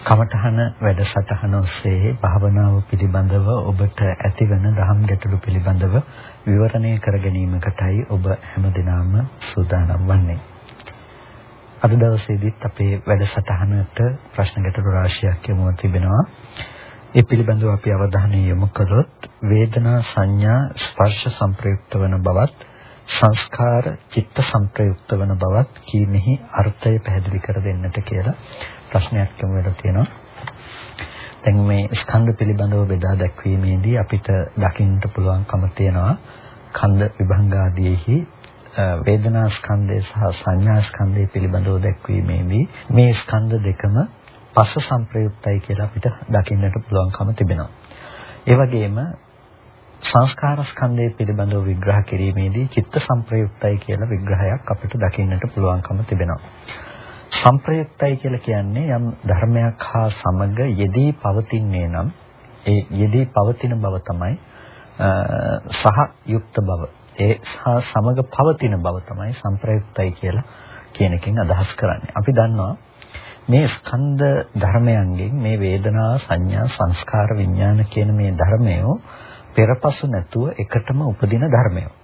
කමඨහන වැඩසටහන ඔස්සේ භාවනාව පිළිබඳව ඔබට ඇතිවන දහම් ගැටලු පිළිබඳව විවරණය කර ගැනීමකටයි ඔබ හැමදිනම සූදානම් වන්නේ. අද දවසේදීත් අපේ වැඩසටහනට ප්‍රශ්න ගැටලු රාශියක් යොමුව තිබෙනවා. ඒ පිළිබඳව අපි අවධානය යොමු කළොත් වේදනා සංඥා ස්පර්ශ සංප්‍රයුක්ත වන බවත් සංස්කාර චිත්ත සංප්‍රයුක්ත වන බවත් කීමෙහි අර්ථය පැහැදිලි කර දෙන්නට කියලා ප්‍රශ්නයක් යොමු වෙලා තියෙනවා. දැන් මේ ස්කන්ධ පිළිබඳව බෙදා දැක්වීමේදී අපිට දකින්නට පුළුවන්කම තියෙනවා කන්ද විභංගාදීෙහි වේදනා ස්කන්ධය සහ සංඥා ස්කන්ධය පිළිබඳව දැක්වීමේදී මේ ස්කන්ධ දෙකම පස්ස සංප්‍රයුක්තයි කියලා අපිට දකින්නට පුළුවන්කම තිබෙනවා. ඒ වගේම සංස්කාර ස්කන්ධය පිළිබඳව විග්‍රහ කිරීමේදී චිත්ත සංප්‍රයුක්තයි කියලා විග්‍රහයක් අපිට දකින්නට පුළුවන්කම තිබෙනවා. සංප්‍රයුක්තයි කියලා කියන්නේ යම් ධර්මයක් හා සමග යෙදී පවතින්නේ නම් ඒ යෙදී පවතින බව තමයි සහ යුක්ත බව. ඒ සහ සමග පවතින බව තමයි සංප්‍රයුක්තයි කියලා කියන එකෙන් අදහස් කරන්නේ. අපි දන්නවා මේ ස්කන්ධ ධර්මයන්ගෙන් මේ වේදනා සංඥා සංස්කාර විඥාන කියන මේ ධර්මය පෙරපසු නැතුව එකටම උපදින ධර්මයෝ.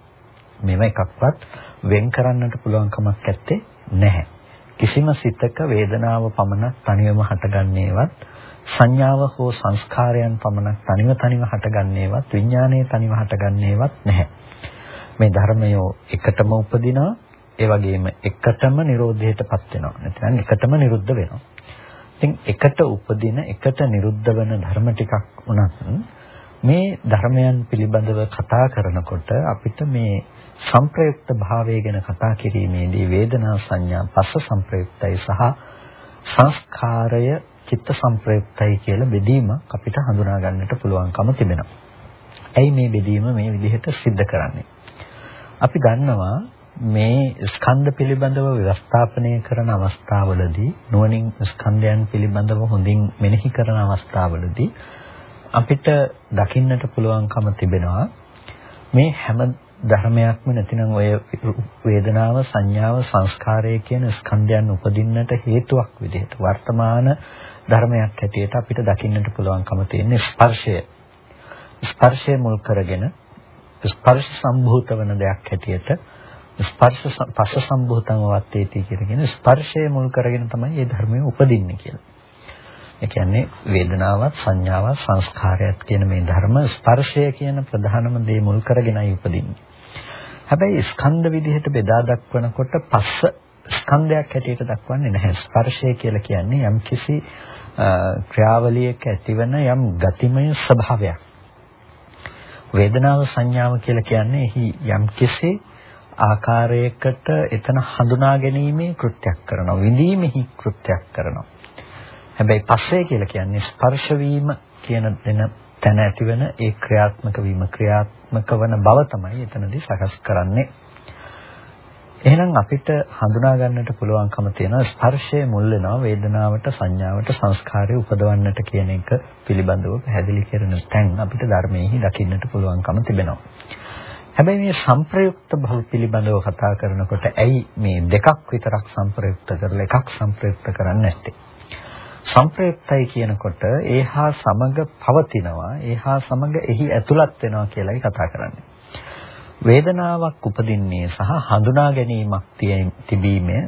මේව එකක්වත් වෙන් කරන්නට පුළුවන් කමක් නැත්තේ නැහැ. කිසිම සිතක වේදනාව පමණක් තනියම හටගන්නේවත් සංඥාව හෝ සංස්කාරයන් පමණක් තනිව තනිව හටගන්නේවත් විඥානයේ තනිව හටගන්නේවත් නැහැ. මේ ධර්මය එකටම උපදිනවා ඒ වගේම එකටම නිරෝධයටපත් වෙනවා. නැත්නම් එකටම නිරුද්ධ වෙනවා. ඉතින් එකට උපදින එකට නිරුද්ධ වෙන ධර්ම ටිකක් උනත් මේ ධර්මයන් පිළිබඳව කතා කරනකොට අපිට මේ සංප්‍රයුක්ත භාවය ගැන කතා කිරීමේදී වේදනා සංඥා පස්ස සංප්‍රයුක්තයි සහ සංස්කාරය චිත්ත සංප්‍රයුක්තයි කියලා බෙදීමක් අපිට හඳුනා ගන්නට පුළුවන්කම තිබෙනවා. ඇයි මේ බෙදීම මේ විදිහට सिद्ध කරන්නේ? අපි දන්නවා මේ ස්කන්ධ පිළිබඳව ව්‍යවස්ථාපනය කරන අවස්ථාවලදී නුවණින් ස්කන්ධයන් පිළිබඳව හොඳින් මෙනෙහි කරන අවස්ථාවලදී අපිට දකින්නට පුළුවන්කම තිබෙනවා මේ හැම ධර්මයක්ම නැතිනම් ඔය වේදනාව සංඥාව සංස්කාරය කියන ස්කන්ධයන් උපදින්නට හේතුවක් විදිහට වර්තමාන ධර්මයක් හැටියට අපිට දකින්නට පුළුවන්කම තියෙන ස්පර්ශය ස්පර්ශය මුල් කරගෙන ස්පර්ශ සම්භූත වන දෙයක් හැටියට ස්පර්ශ පස්ස සම්භූතං වත්තේති කියන ස්පර්ශය මුල් කරගෙන තමයි මේ ධර්මය උපදින්නේ කියලා. ඒ කියන්නේ වේදනාවත් සංඥාවත් සංස්කාරයත් කියන මේ ධර්ම ස්පර්ශය කියන ප්‍රධානම දේ මුල් කරගෙනයි උපදින්නේ. හැබැයි ස්කන්ධ විදිහට බෙදා දක්වනකොට පස්ස ස්කන්ධයක් හැටියට දක්වන්නේ නැහැ. ස්පර්ශය කියලා කියන්නේ යම් කිසි ක්‍රියාවලියක ඇතිවන යම් ගතිමය ස්වභාවයක්. වේදනාව සංඥාව කියලා කියන්නේ එහි යම් කිසි ආකාරයකට එතන හඳුනා ගැනීමේ කෘත්‍යයක් කරනවා විඳීමෙහි කෘත්‍යයක් කරනවා හැබැයි පස්සේ කියලා කියන්නේ ස්පර්ශ වීම කියන දෙන තැන ඇතිවෙන ඒ ක්‍රියාත්මක වීම ක්‍රියාත්මක වන බව තමයි එතනදී සකස් කරන්නේ. එහෙනම් අපිට හඳුනා ගන්නට පුළුවන්කම තියෙනවා ස්පර්ශයේ මුල් වෙනවා වේදනාවට සංඥාවට සංස්කාරය උපදවන්නට කියන එක පිළිබඳව පැහැදිලි කරන තැන් අපිට ධර්මයේහි දකින්නට පුළුවන්කම තිබෙනවා. හැබැයි මේ සංප්‍රයුක්ත භව පිළිබඳව කතා කරනකොට ඇයි මේ දෙකක් විතරක් සංප්‍රයුක්ත කරලා එකක් සංප්‍රයුක්ත කරන්නේ නැත්තේ? සංප්‍රයුක්තයි කියනකොට ඒහා සමග පවතිනවා ඒහා සමග එහි ඇතුළත් වෙනවා කියලායි කතා කරන්නේ. වේදනාවක් උපදින්නේ සහ හඳුනා ගැනීමක් තිබීමේ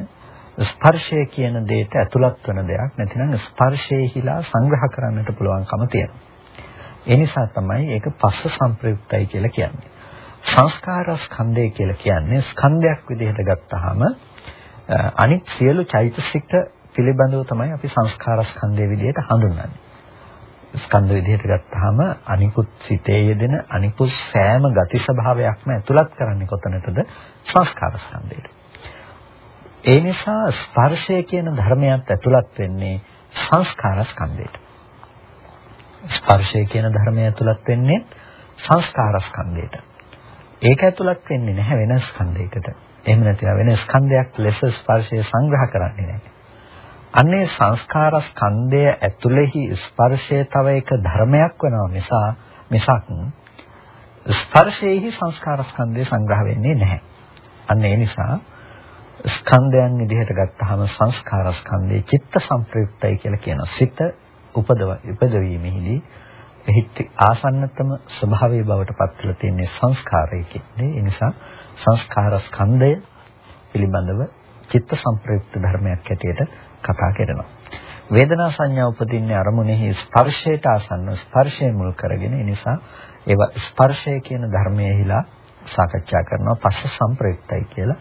ස්පර්ශය කියන දෙයට ඇතුළත් වෙන දෙයක් නැතිනම් ස්පර්ශයේහිලා සංග්‍රහ කරන්නට පුළුවන්කම තියෙනවා. ඒ නිසා තමයි ඒක පස්ස සංප්‍රයුක්තයි කියලා කියන්නේ. සංස්කාර ස්කන්ධය කියලා කියන්නේ ස්කන්ධයක් විදිහට ගත්තාම අනිත් සියලු චෛතසික පිළිබඳව තමයි අපි සංස්කාර ස්කන්ධය විදිහට හඳුන්වන්නේ. ස්කන්ධ විදිහට ගත්තාම අනිකුත් සිතේ යෙදෙන අනිකුත් සෑම ගති ස්වභාවයක්ම ඇතුළත් කරන්නේ කොතනටද? සංස්කාර ස්කන්ධයට. ඒ නිසා ස්පර්ශය කියන ධර්මයක් ඇතුළත් වෙන්නේ සංස්කාර ස්කන්ධයට. ස්පර්ශය කියන ධර්මය ඇතුළත් වෙන්නේ සංස්කාර ස්කන්ධයට. ඒක ඇතුළත් වෙන්නේ නැහැ වෙන ස්කන්ධයකට. එහෙම නැතිව වෙන ස්කන්ධයක් ලෙස ස්පර්ශය සංග්‍රහ කරන්නේ නැහැ. අන්නේ සංස්කාර ස්කන්ධය ඇතුළෙහි ස්පර්ශය තව එක ධර්මයක් වෙනවා නිසා මිසක් ස්පර්ශයේහි සංස්කාර ස්කන්ධය සංග්‍රහ වෙන්නේ නැහැ. අන්න ඒ නිසා ස්කන්ධයන් විදිහට ගත්තාම සංස්කාර ස්කන්ධේ චිත්ත සංප්‍රයුක්තයි කියලා කියනවා. සිත උපදව ඉපදවීමෙහිදී එහි ආසන්නතම ස්වභාවයේ බවට පත් වෙලා තියෙන සංස්කාරයකින්. ඒ නිසා සංස්කාර ස්කන්ධය පිළිබඳව චිත්ත සංප්‍රයුක්ත ධර්මයක් හැටියට කතා කරනවා. වේදනා සංඥා උපදින්නේ අරමුණෙහි ස්පර්ශයට ආසන්න ස්පර්ශය මුල් කරගෙන ඒ නිසා ඒවා ස්පර්ශය කියන ධර්මයේහිලා සාකච්ඡා කරනවා පස්ස සංප්‍රයුක්තයි කියලා.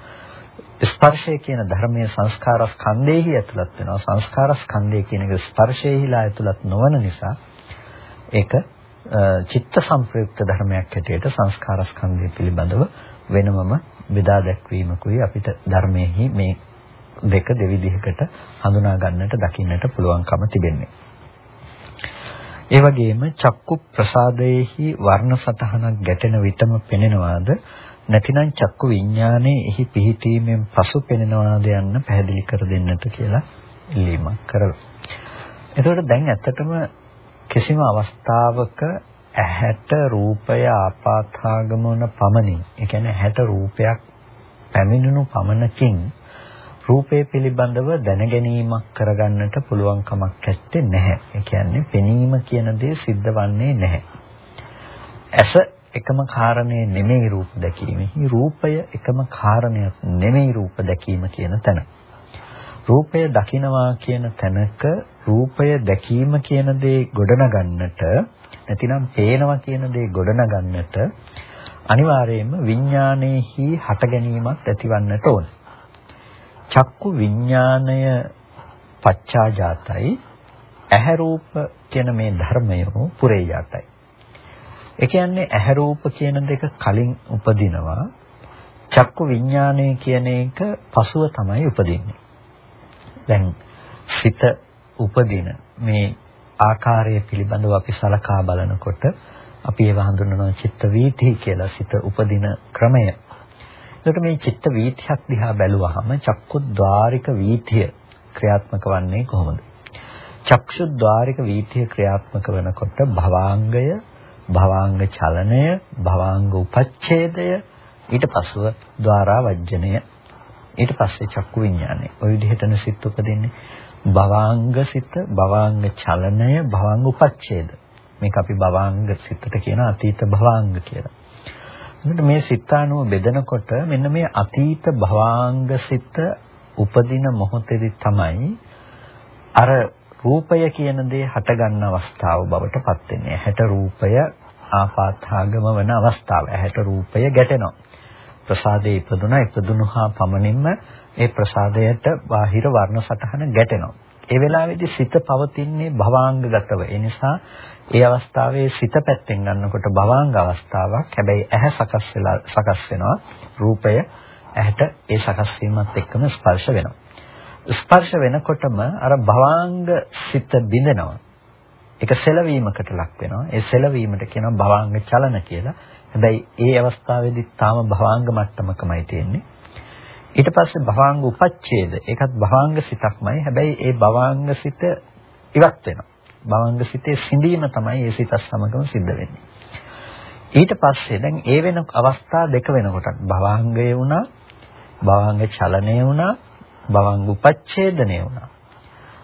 ස්පර්ශය කියන ධර්මයේ සංස්කාර ස්කන්ධයේහි ඇතුළත් වෙනවා. සංස්කාර ස්කන්ධය කියන එක ස්පර්ශයේහිලා ඇතුළත් නොවන නිසා ඒක චිත්ත සංප්‍රයුක්ත ධර්මයක් හැටියට සංස්කාර ස්කන්ධය පිළිබඳව වෙනමම බෙදා දැක්වීමකුයි අපිට ධර්මයේහි මේ දෙක දෙවිධයකට හඳුනා ගන්නට දකින්නට පුළුවන්කම තිබෙන්නේ. ඒ වගේම චක්කු ප්‍රසාදයේහි වර්ණ සතහනක් ගැටෙන විටම පෙනෙනවාද නැතිනම් චක්කු විඥානයේ එහි පිහිටීමෙන් පසු පෙනෙනවාද යන්න පැහැදිලි කර දෙන්නට කියලා ඉල්ලීමක් කරලා. එතකොට දැන් ඇත්තටම කිසිම අවස්ථාවක ඇහැට රූපය ආපාතාගමන පමණින් ඒ කියන්නේ ඇහැට රූපයක් පැමිණුණු පමණකින් රූපය පිළිබඳව දැනගැනීමක් කරගන්නට පුළුවන් කමක් නැත්තේ නැහැ. ඒ කියන්නේ පෙනීම කියන දේ සිද්ධ වන්නේ නැහැ. ඇස එකම කාරණේ නෙමෙයි රූප දැකීමෙහි රූපය එකම කාරණයක් නෙමෙයි රූප දැකීම කියන තැන. රූපය දකිනවා කියන තැනක රූපය දැකීම කියන දේ ගොඩනගන්නට නැතිනම් පේනවා කියන දේ ගොඩනගන්නට අනිවාර්යයෙන්ම විඥානයේහි හට ගැනීමක් ඇතිවන්නට ඕන. චක්කු විඥාණය පච්චාජාතයි ඇහැ රූප කියන මේ ධර්මය පුරේජාතයි. ඒ කියන්නේ ඇහැ රූප කියන දෙක කලින් උපදිනවා. චක්කු විඥානය කියන එක පසුව තමයි උපදින්නේ. දැන් සිත උපදින මේ ආකාරය පිළිබඳව අපි සලකා බලනකොට අපි ඒව හඳුන්වනවා චිත්ත වීති කියලා සිත උපදින ක්‍රමය. එතකොට මේ චිත්ත වීතියක් දිහා බැලුවහම චක්කුද්්වාරික වීතිය ක්‍රියාත්මක වන්නේ කොහොමද? චක්ෂුද්්වාරික වීතිය ක්‍රියාත්මක වෙනකොට භවාංගය, භවාංග චලනය, භවාංග උපච්ඡේදය ඊට පස්ව ద్వාරා වජ්ජනය ඊට පස්සේ චක්කු විඥානය. ওই විදිහටන සිත් උපදින්නේ. භවාංග සිත, භවාංග චලනය, භවාංග උපච්ඡේද. මේක අපි භවාංග සිතට කියන අතීත භවාංග කියලා. එතකොට මේ සිතානුව බෙදනකොට මෙන්න මේ අතීත භවාංග සිත උපදින මොහොතේදී තමයි අර රූපය කියන දේ හටගන්න අවස්ථාව බවට පත් වෙන්නේ. ඇහැට රූපය ආපාතාගම වන අවස්ථාව. ඇහැට රූපය ගැටෙනවා. ප්‍රසාදයේ ඉපදුනා ඉපදුනහා පමණින්ම ඒ ප්‍රසාදයට බාහිර වර්ණ සටහන ගැටෙනවා. ඒ වෙලාවේදී සිත පවතින්නේ භවාංගගතව. ඒ නිසා ඒ අවස්ථාවේ සිත පැත්තෙන් ගන්නකොට භවාංග අවස්ථාවක්. හැබැයි ඇහැ සකස් වෙලා සකස් වෙනවා. රූපය ඇහැට ඒ සකස් වීමත් එක්කම ස්පර්ශ වෙනවා. ස්පර්ශ වෙනකොටම අර භවාංග සිත බිඳෙනවා. ඒක සෙලවීමකට ලක් වෙනවා. ඒ සෙලවීමට කියනවා භවාංග චලන කියලා. හැබැයි ඒ අවස්ථාවේදී තාම භවාංග මට්ටමකමයි තියෙන්නේ. ඊට පස්සේ භවාංග උපච්ඡේද ඒකත් භවාංග සිතක්මයි. හැබැයි ඒ භවාංග සිත ඉවත් වෙනවා. භවංග සිතේ සිඳීම තමයි ඒ සිතත් සමගම සිද්ධ වෙන්නේ. ඊට පස්සේ දැන් ඒ වෙන අවස්ථා දෙක වෙනකොට භවංගය වුණා, භවංග චලනය වුණා, භවංග උපච්ඡේදනය වුණා.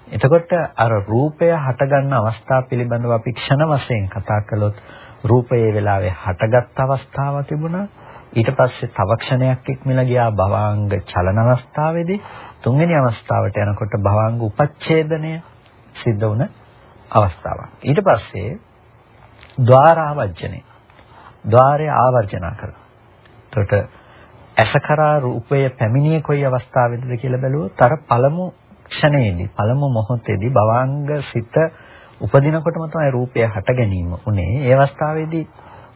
එතකොට අර රූපය හටගන්න අවස්ථා පිළිබඳව අපි ක්ෂණ වශයෙන් කතා කළොත් රූපයේ වෙලාවේ හටගත් අවස්ථාව තිබුණා. ඊට පස්සේ තව ක්ෂණයක් ඉක්මලා ගියා භවාංග චලන අවස්ථාවේදී තුන්වෙනි අවස්ථාවට යනකොට භවාංග උපච්ඡේදනය සිද්ධ වුණ අවස්ථාවක්. ඊට පස්සේ ద్వාරාවර්ජනය. ద్వාරය ආවර්ජන කරනවා. එතකොට අසකරා රූපය පැමිණියේ කොයි අවස්ථාවේද කියලා බැලුවොත් අර පළමු ක්ෂණයේදී පළමු මොහොතේදී භවාංග සිත උපදිනකොටම තමයි රූපය හට ගැනීම උනේ. ඒ අවස්ථාවේදී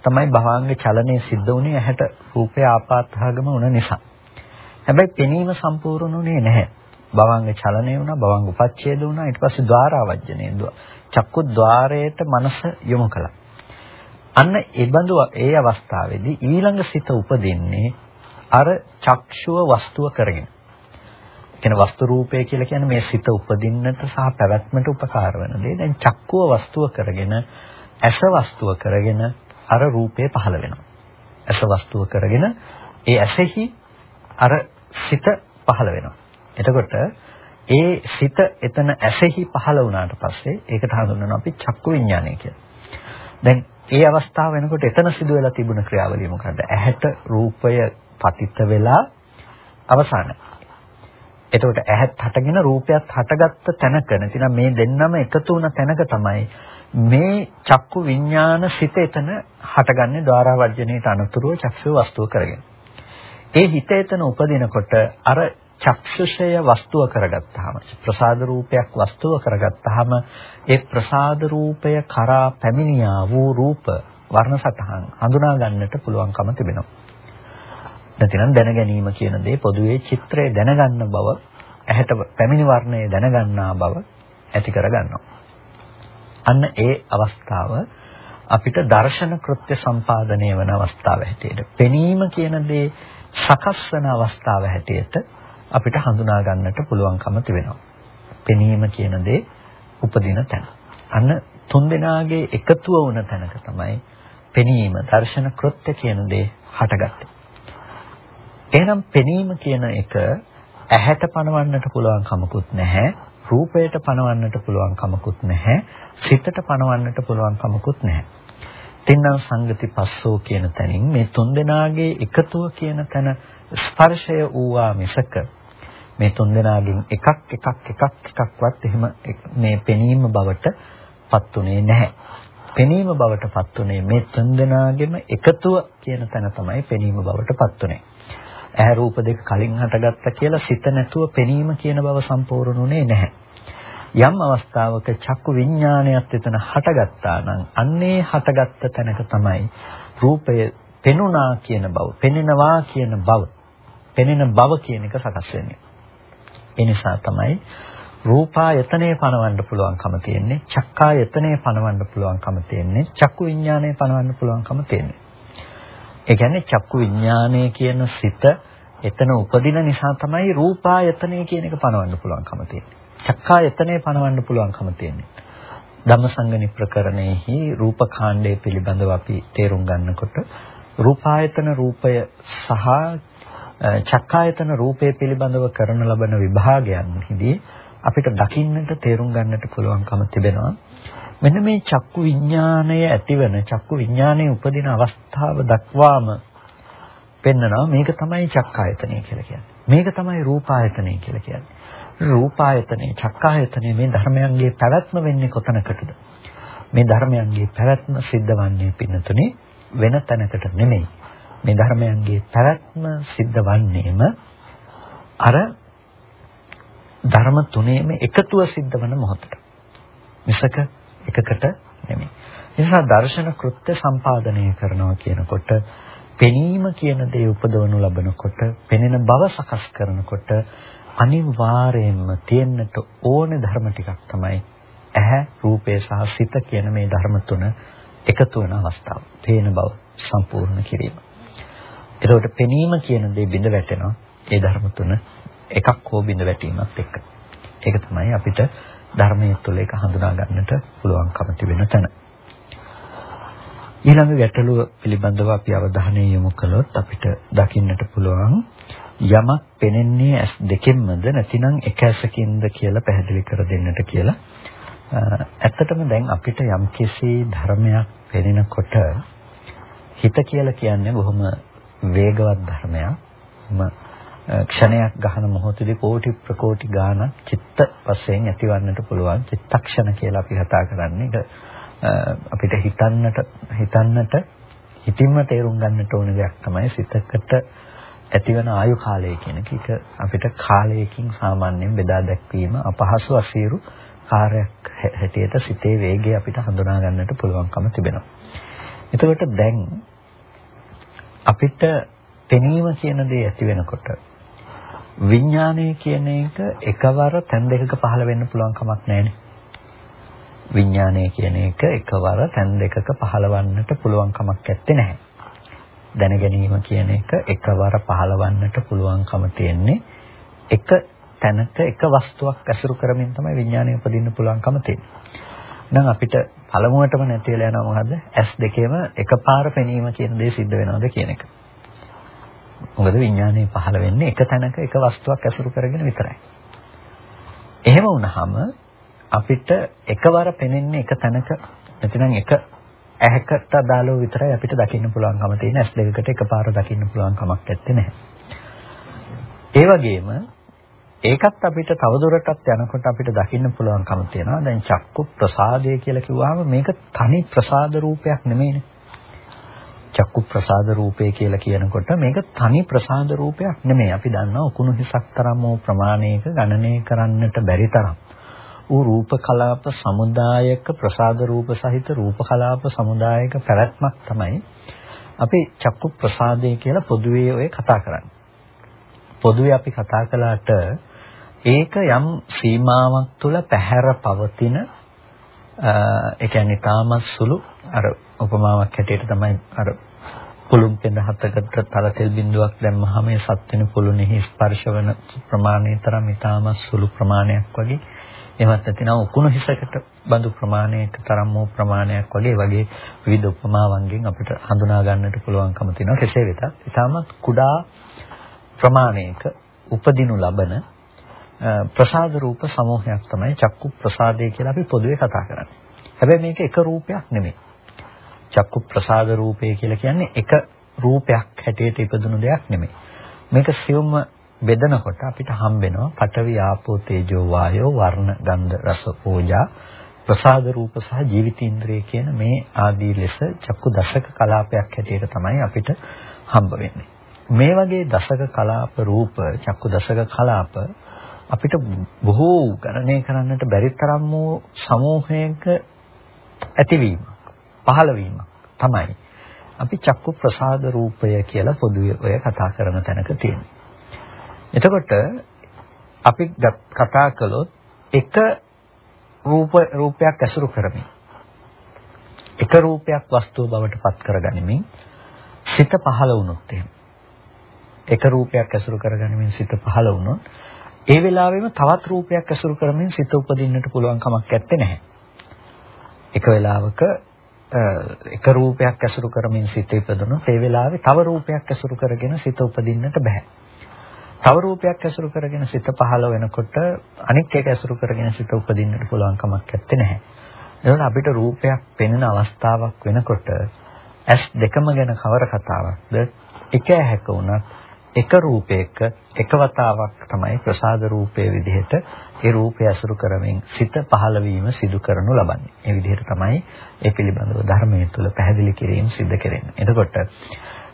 තමයි භාංග චලනයේ සිද්ධ වුණේ ඇහැට රූපය ආපාතහාගම වුණ නිසා. හැබැයි පෙනීම සම්පූර්ණුනේ නැහැ. භවංග චලනය වුණා, භවංග උපච්ඡේද වුණා, ඊට පස්සේ ద్వාරාවජ්ජනේ දුවා. චක්කු ద్వාරයට මනස යොමු කළා. අන්න ඒබඳු ඒ අවස්ථාවේදී ඊළඟ සිත උපදින්නේ අර චක්ෂුව වස්තුව කරගෙන. කියන වස්තු රූපය කියලා කියන්නේ මේ සිත උපදින්නට සහ පැවැත්මට උපකාර වෙන දේ. දැන් චක්කුව වස්තුව කරගෙන ඇස වස්තුව කරගෙන අර රූපය පහළ වෙනවා. ඇස වස්තුව කරගෙන ඒ ඇසෙහි අර සිත පහළ වෙනවා. එතකොට ඒ සිත එතන ඇසෙහි පහළ වුණාට පස්සේ ඒකට හඳුන්වනවා අපි චක්කු විඥානය කියලා. දැන් ඒ අවස්ථාව වෙනකොට එතන සිදුවෙලා තිබුණ ක්‍රියාවලිය මොකද්ද? ඇහැට රූපය පතිත වෙලා අවසానයි. එතකොට ඇහත් හටගෙන රූපයත් හටගත්ත තැනක නැතිනම් මේ දෙන්නම එකතු වුණ තැනක තමයි මේ චක්කු විඥාන සිත එතන හටගන්නේ ద్వාරා වර්ජණයට අනුතුරුව චක්ෂු වස්තුව කරගෙන. ඒ හිත එතන උපදිනකොට අර චක්ෂුෂය වස්තුව කරගත්තාම ප්‍රසාද රූපයක් වස්තුව කරගත්තාම ඒ ප්‍රසාද රූපය කරා පැමිණියා වූ රූප වර්ණ සතහන් හඳුනා ගන්නට පුළුවන්කම තිබෙනවා. නැතිනම් දැන ගැනීම කියන දේ පොදුවේ චිත්‍රය දැනගන්න බව ඇහැට පැමිණි වර්ණය දැනගන්නා බව ඇති කරගන්නවා. අන්න ඒ අවස්ථාව අපිට දර්ශන කෘත්‍ය සම්පාදනය වන අවස්ථාව හැටියට පෙනීම කියන දේ සකස් වන අවස්ථාව හැටියට අපිට හඳුනා ගන්නට පුළුවන්කම තිබෙනවා. පෙනීම කියන දේ උපදින තැන. අන්න තුන් දෙනාගේ එකතුව වුණ තැනක තමයි පෙනීම දර්ශන කෘත්‍ය කියන දේ හටගත්තේ. එහෙනම් පෙනීම කියන එක ඇහැට පණවන්නට පුළුවන් කමකුත් නැහැ. රූපයට පණවන්නට පුළුවන් කමකුත් නැහැ. සිතට පණවන්නට පුළුවන් කමකුත් නැහැ. තින්නම් සංගති පස්සෝ කියන තැනින් මේ තුන් දෙනාගේ එකතුව කියන තැන ස්පර්ශය වූවා මිසක මේ තුන් දෙනාගෙන් එකක් එකක් එකක් එකක්වත් එහෙම මේ පෙනීම බවට පත්ුනේ නැහැ. පෙනීම බවට පත්ුනේ මේ තුන් දෙනාගෙම එකතුව කියන තැන තමයි පෙනීම බවට පත්ුනේ. ඇහැ රූප දෙක කලින් හටගත්තා කියලා සිත නැතුව පෙනීම කියන බව සම්පූර්ණුනේ නැහැ. යම් අවස්ථාවක චක්කු විඥානයත් එතන හටගත්තා නම් අන්නේ හටගත්ත තැනක තමයි රූපය පෙනුණා කියන බව, පෙනෙනවා කියන බව, පෙනෙන බව කියන එක සකස් වෙන්නේ. ඒ නිසා තමයි රූපායතනේ පනවන්න පුළුවන්කම තියෙන්නේ, චක්කායතනේ පනවන්න පුළුවන්කම තියෙන්නේ, චක්කු විඥානේ පනවන්න පුළුවන්කම තියෙන්නේ. ඒ කියන්නේ චක්කු විඥානය කියන සිත එතන උපදින නිසා තමයි රූපායතනය කියන එක පනවන්න පුළුවන්කම තියෙන්නේ. චක්කායතනය පනවන්න පුළුවන්කම තියෙන්නේ. ධම්මසංගනි ප්‍රකරණයෙහි රූපකාණ්ඩය පිළිබඳව අපි තේරුම් ගන්නකොට රූපායතන රූපය සහ චක්කායතන රූපය පිළිබඳව කරන ලබන විභාගයන්හිදී අපිට දකින්නට තේරුම් ගන්නට පුළුවන්කම තිබෙනවා. මෙන්න මේ චක්කු විඥාණය ඇතිවන චක්කු විඥානයේ උපදින අවස්ථාව දක්වාම පෙන්නනවා මේක තමයි චක්කායතනය කියලා කියන්නේ. මේක තමයි රූපායතනය කියලා කියන්නේ. රූපායතනය, චක්කායතනය මේ ධර්මයන්ගේ පැවැත්ම වෙන්නේ කොතනකටද? මේ ධර්මයන්ගේ පැවැත්ම සිද්ධවන්නේ පින්නතුනේ වෙන තැනකට නෙමෙයි. මේ ධර්මයන්ගේ පැවැත්ම සිද්ධවන්නේම අර ධර්ම තුනේම එකතුව සිද්ධ වන මොහොතට. මිසක එකකට නෙමෙයි. ඒ නිසා දර්ශන කෘත්‍ය සම්පාදනය කරනවා කියනකොට පෙනීම කියන දේ උපදවනු ලබනකොට පෙනෙන බව සකස් කරනකොට අනිවාර්යයෙන්ම තියෙන්නට ඕන ධර්ම ටිකක් තමයි ඇහැ රූපය සහ සිත කියන මේ ධර්ම තුන එකතු වෙන අවස්ථාව. පේන බව සම්පූර්ණ කිරීම. එතකොට පෙනීම කියන දේ බිඳ වැටෙනවා. ඒ ධර්ම තුන එකක් හෝ බිඳ වැටීමත් එක්ක. ඒක තමයි අපිට ධර්මයේ තුල ඒක හඳුනා ගන්නට පුළුවන්කම තිබෙන තැන. ඊළඟ ගැටලුව පිළිබඳව අපි අවධානය යොමු කළොත් අපිට දකින්නට පුළුවන් යමක් පෙනෙන්නේ ඇස් දෙකෙන්මද නැතිනම් එක ඇසකින්ද කියලා පැහැදිලි කර දෙන්නට කියලා. ඇත්තටම දැන් අපිට යම්කිසි ධර්මයක් පෙනෙනකොට හිත කියලා කියන්නේ බොහොම වේගවත් ධර්මයක්. ක්ෂණයක් ගහන මොහොතේදී කෝටි ප්‍රකෝටි ගාණක් චිත්ත වශයෙන් ඇතිවන්නට පුළුවන් චිත්තක්ෂණ කියලා අපි කතා කරන්නේ. අපිට හිතන්නට හිතන්නට හිතින්ම තේරුම් ගන්නට ඕන දෙයක් තමයි සිතකට ඇතිවන ආයු කාලය කියන එක. අපිට කාලයකින් සාමාන්‍යයෙන් බෙදා දැක්වීම අපහසු අසීරු කාර්යයක් හැටියට සිතේ වේගය අපිට හඳුනා ගන්නට පුළුවන්කම තිබෙනවා. එතකොට දැන් අපිට පෙනීම කියන දේ ඇති වෙනකොට විඥානය කියන එක එකවර තැන් දෙකක පහළ වෙන්න පුළුවන් කමක් නැහැනේ. විඥානය කියන එක එකවර තැන් දෙකක පහළවන්නට පුළුවන් කමක් නැත්තේ නැහැ. දැන ගැනීම කියන එක එකවර පහළවන්නට පුළුවන්කම තියෙන්නේ එක තැනක එක වස්තුවක් ඇසුරු කරමින් තමයි විඥානය උපදින්න පුළුවන්කම තියෙන්නේ. දැන් අපිට පළමුවටම නැති වෙලා යනවා මොකද්ද? S2ේම එකපාර පෙනීම කියන දේ සිද්ධ වෙනවද කියන එක. මොකද විඥානය පහළ වෙන්නේ එක තැනක එක වස්තුවක් ඇසුරු කරගෙන විතරයි. එහෙම වුණාම අපිට එකවර පෙනෙන්නේ එක තැනක නැතිනම් එක ඇහැකට අදාළව විතරයි අපිට දකින්න පුළුවන්කම තියෙන ඇස් දෙකකට එකපාර දකින්න පුළුවන් කමක් නැත්තේ. ඒ වගේම ඒකත් අපිට තවදුරටත් යනකොට අපිට දකින්න පුළුවන්කම තියෙනවා. දැන් චක්කු ප්‍රසාදය කියලා කිව්වහම මේක තනි ප්‍රසාද රූපයක් නෙමෙයිනේ. චක්කු ප්‍රසාද රූපය කියලා කියනකොට මේක තනි ප්‍රසාද රූපයක් නෙමෙයි. අපි දන්නවා උකුණු හිසක් තරම් වූ ප්‍රමාණයක ගණනය කරන්නට බැරි තරම්. ඌ රූප කලාප සමුදායක ප්‍රසාද රූප සහිත රූප කලාප සමුදායක පැවැත්මක් තමයි අපි චක්කු ප්‍රසාදය කියලා පොදුවේ ඔය කතා කරන්නේ. පොදුවේ අපි කතා කළාට ඒක යම් සීමාවක් තුළ පැහැර පවතින ඒ කියන්නේ තාමත් සුළු අර උපමාවක් හැටියට තමයි අර පුළුම් පෙන හතකට තල තෙල් බිඳුවක් දැම්මහම මේ සත් වෙන පුළුණෙහි ස්පර්ශ වෙන ප්‍රමාණය තරම් ඊටාම සුළු ප්‍රමාණයක් වගේ එහෙමත් නැතිනම් උකුණු හිසකට බඳු ප්‍රමාණයක තරම් වූ ප්‍රමාණයක් වගේ වගේ විවිධ උපමාවන්ගෙන් අපිට හඳුනා ගන්නට පුළුවන්කම තියෙනවා කෙසේ වෙතත් ඊටමත් කුඩා ප්‍රමාණයක උපදිනු ලබන ප්‍රසාද රූප සමූහයක් තමයි චක්කු ප්‍රසාදය කියලා අපි පොදුවේ කතා කරන්නේ. හැබැයි මේක එක රූපයක් නෙමෙයි. චක්කු ප්‍රසාද රූපය කියලා කියන්නේ එක රූපයක් හැටියට ඉපදුණු දෙයක් නෙමෙයි. මේක සියුම්ම බෙදනකොට අපිට හම්බෙනවා පඨවි ආපෝ තේජෝ වායෝ වර්ණ ගන්ධ රස පෝජා ප්‍රසාද රූප සහ ජීවිතේන්ද්‍රය කියන මේ ආදී ලෙස චක්කු දශක කලාපයක් හැටියට තමයි අපිට හම්බ වෙන්නේ. මේ වගේ දශක කලාප රූප චක්කු දශක කලාප අපිට බොහෝ ගණනය කරන්නට බැරි තරම් වූ සමූහයක ඇතිවීම පහළවීම තමයි අපි චක්කු ප්‍රසාද රූපය කියලා පොදුවේ ඔය කතා කරන තැනක තියෙන්නේ. එතකොට අපි කතා කළොත් එක රූප රූපයක් ඇසුරු කරමින් එක රූපයක් වස්තුව බවට පත් කරගනිමින් සිත පහළ වුණොත් එහෙම එක රූපයක් ඇසුරු කරගනිමින් සිත පහළ වුණොත් ඒ වෙලාවෙම තවත් රූපයක් ඇසුරු කරමින් සිත උපදින්නට පුළුවන් කමක් නැත්තේ නැහැ. එක වෙලාවක එක රූපයක් ඇසුරු කරමින් සිත ඉපදුනොත් ඒ වෙලාවේ තව රූපයක් ඇසුරු කරගෙන සිත උපදින්නට බෑ. තව රූපයක් ඇසුරු කරගෙන සිත පහළ වෙනකොට අනික් එක ඇසුරු කරගෙන සිත උපදින්නට පුළුවන් කමක් නැත්තේ නැහැ. එතකොට අපිට රූපයක් පෙනෙන අවස්ථාවක් වෙනකොට ඇස් දෙකම ගැන කවර කතාවක්ද? එක ඇහැක වුණත් එක රූපයක එක වතාවක් තමයි ප්‍රසාද රූපයේ විදිහට ඒ රූපය අසුරු කරමින් සිත පහළ වීම සිදු කරනු ලබන්නේ. ඒ විදිහට තමයි ඒ පිළිබඳව ධර්මයේ තුල පැහැදිලි කිරීම සිද්ධ කරන්නේ. එතකොට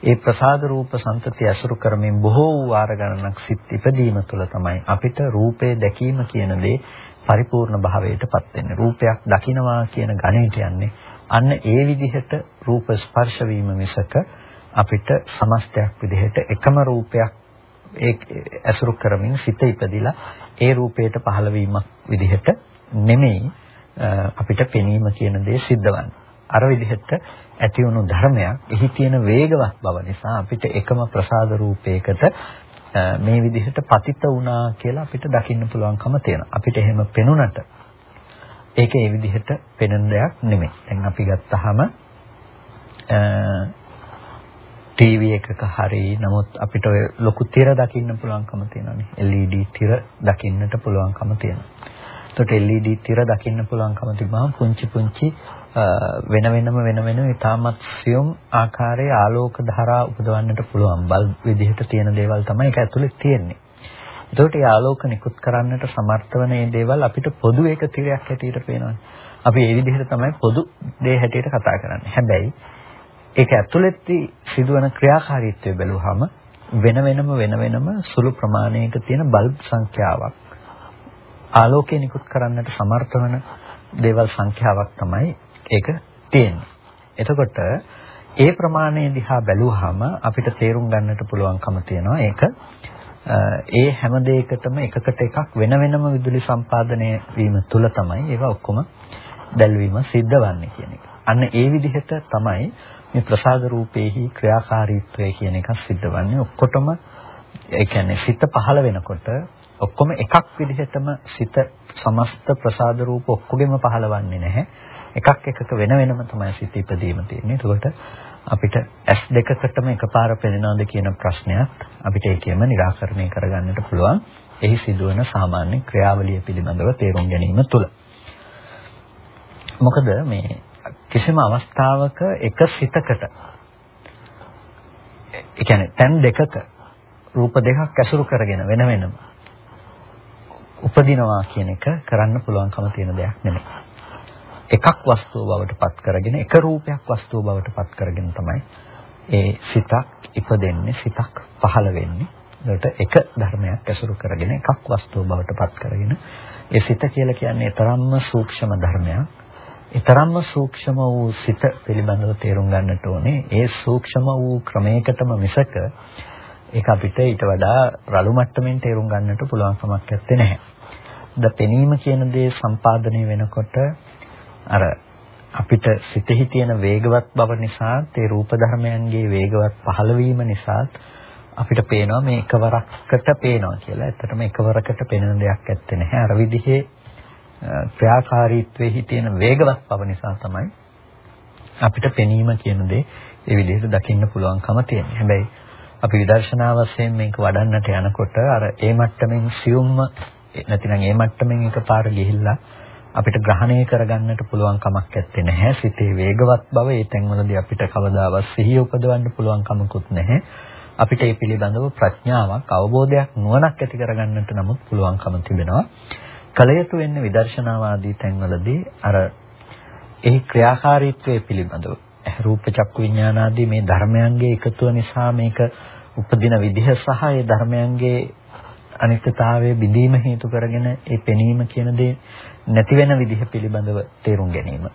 ඒ ප්‍රසාද රූප සම්තතිය අසුරු කරමින් බොහෝ වාර ගණනක් සිත් ඉපදීම තුළ තමයි අපිට රූපේ දැකීම කියන දේ පරිපූර්ණ භාවයටපත් වෙන්නේ. රූපයක් දකිනවා කියන ගණයට යන්නේ අන්න ඒ විදිහට රූප ස්පර්ශ වීම මිසක අපිට සමස්තයක් විදිහට එකම රූපයක් ඒ ඇසුරු කරමින් සිත ඉපදිලා ඒ රූපයට පහළ වීමක් විදිහට නෙමෙයි අපිට පෙනීම කියන දේ සිද්ධවන්නේ. අර විදිහට ඇති වුණු ධර්මයක් එහි තියෙන වේගවත් බව නිසා අපිට එකම ප්‍රසාද රූපයකට මේ විදිහට පතිත වුණා කියලා අපිට දකින්න පුළුවන්කම තියෙනවා. අපිට එහෙම පෙනුනට ඒක ඒ විදිහට පෙනෙන දෙයක් නෙමෙයි. දැන් අපි ගත්තාම ටීවී එකක හරි නමුත් අපිට ඔය ලොකු තිර දකින්න පුළුවන්කම තියෙනවානේ LED තිර දකින්නට පුළුවන්කම තියෙනවා. එතකොට LED තිර දකින්න පුළුවන්කම තිබ්බම පුංචි පුංචි වෙන වෙනම වෙන වෙනම ඉතාමත් සියුම් ආකාරයේ ආලෝක ධාරා උපදවන්නට පුළුවන් බල්බ් විදිහට තියෙන දේවල් තමයි ඒක ඇතුලේ තියෙන්නේ. එතකොට මේ ආලෝක නිකුත් කරන්නට සමර්ථ වෙන මේ දේවල් අපිට පොදු එක තිරයක් හැටියට පේනවානේ. අපි මේ විදිහට තමයි පොදු දේ හැටියට කතා කරන්නේ. හැබැයි ඒක ඇතුළතදී සිදුවන ක්‍රියාකාරීත්වය බැලුවහම වෙන වෙනම වෙන වෙනම සුළු ප්‍රමාණයක තියෙන බල්බ් සංඛ්‍යාවක් ආලෝකය නිකුත් කරන්නට සමර්ථ වන දේවල් සංඛ්‍යාවක් තමයි ඒක තියෙන්නේ. එතකොට ඒ ප්‍රමාණය දිහා බැලුවහම අපිට තේරුම් ගන්නට පුළුවන්කම තියෙනවා ඒක ඒ හැම දෙයකටම එකකට එකක් වෙන වෙනම විදුලි සම්පාදනය වීම තුල තමයි ඒවා ඔක්කොම දැල්වීම සිද්ධ වන්නේ කියන එක. අන්න ඒ විදිහට තමයි මේ ප්‍රසාද රූපේහි ක්‍රියාකාරීත්වය කියන එක සිද්ධ වන්නේ. ඔක්කොටම ඒ කියන්නේ සිත පහළ වෙනකොට ඔක්කොම එකක් විදිහටම සිත සමස්ත ප්‍රසාද රූප ඔක්කොගෙම පහළවන්නේ නැහැ. එකක් එකක වෙන වෙනම තමයි සිත ඉපදීම තියෙන්නේ. ඒකට අපිට S දෙකකටම එකපාර පෙනෙනවද කියන ප්‍රශ්නයත් අපිට ඒකෙම निराකරණය කරගන්නට පුළුවන්. එහි සිදුවන සාමාන්‍ය ක්‍රියාවලිය පිළිබඳව තේරුම් ගැනීම තුළ. මොකද මේ කිසිම අවස්ථාවක එක සිතකට ඒ කියන්නේ තැන් දෙකක රූප දෙකක් ඇසුරු කරගෙන වෙන වෙනම උපදිනවා කියන එක කරන්න පුළුවන්කම තියෙන දෙයක් නෙමෙයි. එකක් වස්තුව බවට පත් කරගෙන එක රූපයක් වස්තුව බවට පත් කරගෙන තමයි ඒ සිතක් ඉපදෙන්නේ සිතක් පහළ වෙන්නේ. ඒකට එක ධර්මයක් ඇසුරු කරගෙන එකක් වස්තුව බවට පත් කරගෙන ඒ සිත කියලා කියන්නේ තරම්ම සූක්ෂම ධර්මයක්. ඊතරම්ම සූක්ෂම වූ සිත පිළිබඳව තේරුම් ගන්නට ඕනේ. ඒ සූක්ෂම වූ ක්‍රමයකටම මිසක ඒක අපිට ඊට වඩා රළු මට්ටමින් තේරුම් ගන්නට පුළුවන් කමක් නැත්තේ නැහැ. ද පෙනීම කියන දේ සම්පාදනය වෙනකොට අර අපිට සිතෙහි තියෙන වේගවත් බව නිසා ඒ රූප ධර්මයන්ගේ වේගවත් පහළවීම නිසා අපිට පේනවා මේ එකවරකට පේනවා කියලා. ඇත්තටම එකවරකට පෙනෙන දෙයක් ඇත්තේ නැහැ. අර විදිහේ ක්‍රියාකාරීත්වයේ තියෙන වේගවත් බව නිසා තමයි අපිට පෙනීම කියන දේ ඒ විදිහට දකින්න පුළුවන්කම තියෙන්නේ. හැබැයි අපි විදර්ශනා වශයෙන් මේක වඩන්නට යනකොට අර ඒ මට්ටමින් සියුම්ම නැතිනම් ඒ මට්ටමින් එකපාර ගිහිල්ලා අපිට ග්‍රහණය කරගන්නට පුළුවන් කමක් නැත්තේ නැහැ. සිතේ වේගවත් බව ඒ තැන්වලදී අපිට කවදාවත් සිහිය උපදවන්න පුළුවන් කමකුත් නැහැ. අපිට ඒ පිළිබඳව ප්‍රඥාවක් අවබෝධයක් නුවණක් ඇති කරගන්නට නමුත් පුළුවන්කම තිබෙනවා. කලයුතු වෙන්නේ විදර්ශනාවාදී තැන්වලදී අර එහි ක්‍රියාකාරීත්වයේ පිළිබඳව රූප චක්කු විඥානාදී මේ ධර්මයන්ගේ එකතුව නිසා මේක උපදින විදිහ සහ ඒ ධර්මයන්ගේ අනිත්‍යතාවයේ බිඳීම හේතු කරගෙන ඒ පෙනීම කියන දේ නැති වෙන විදිහ පිළිබඳව තේරුම් ගැනීම.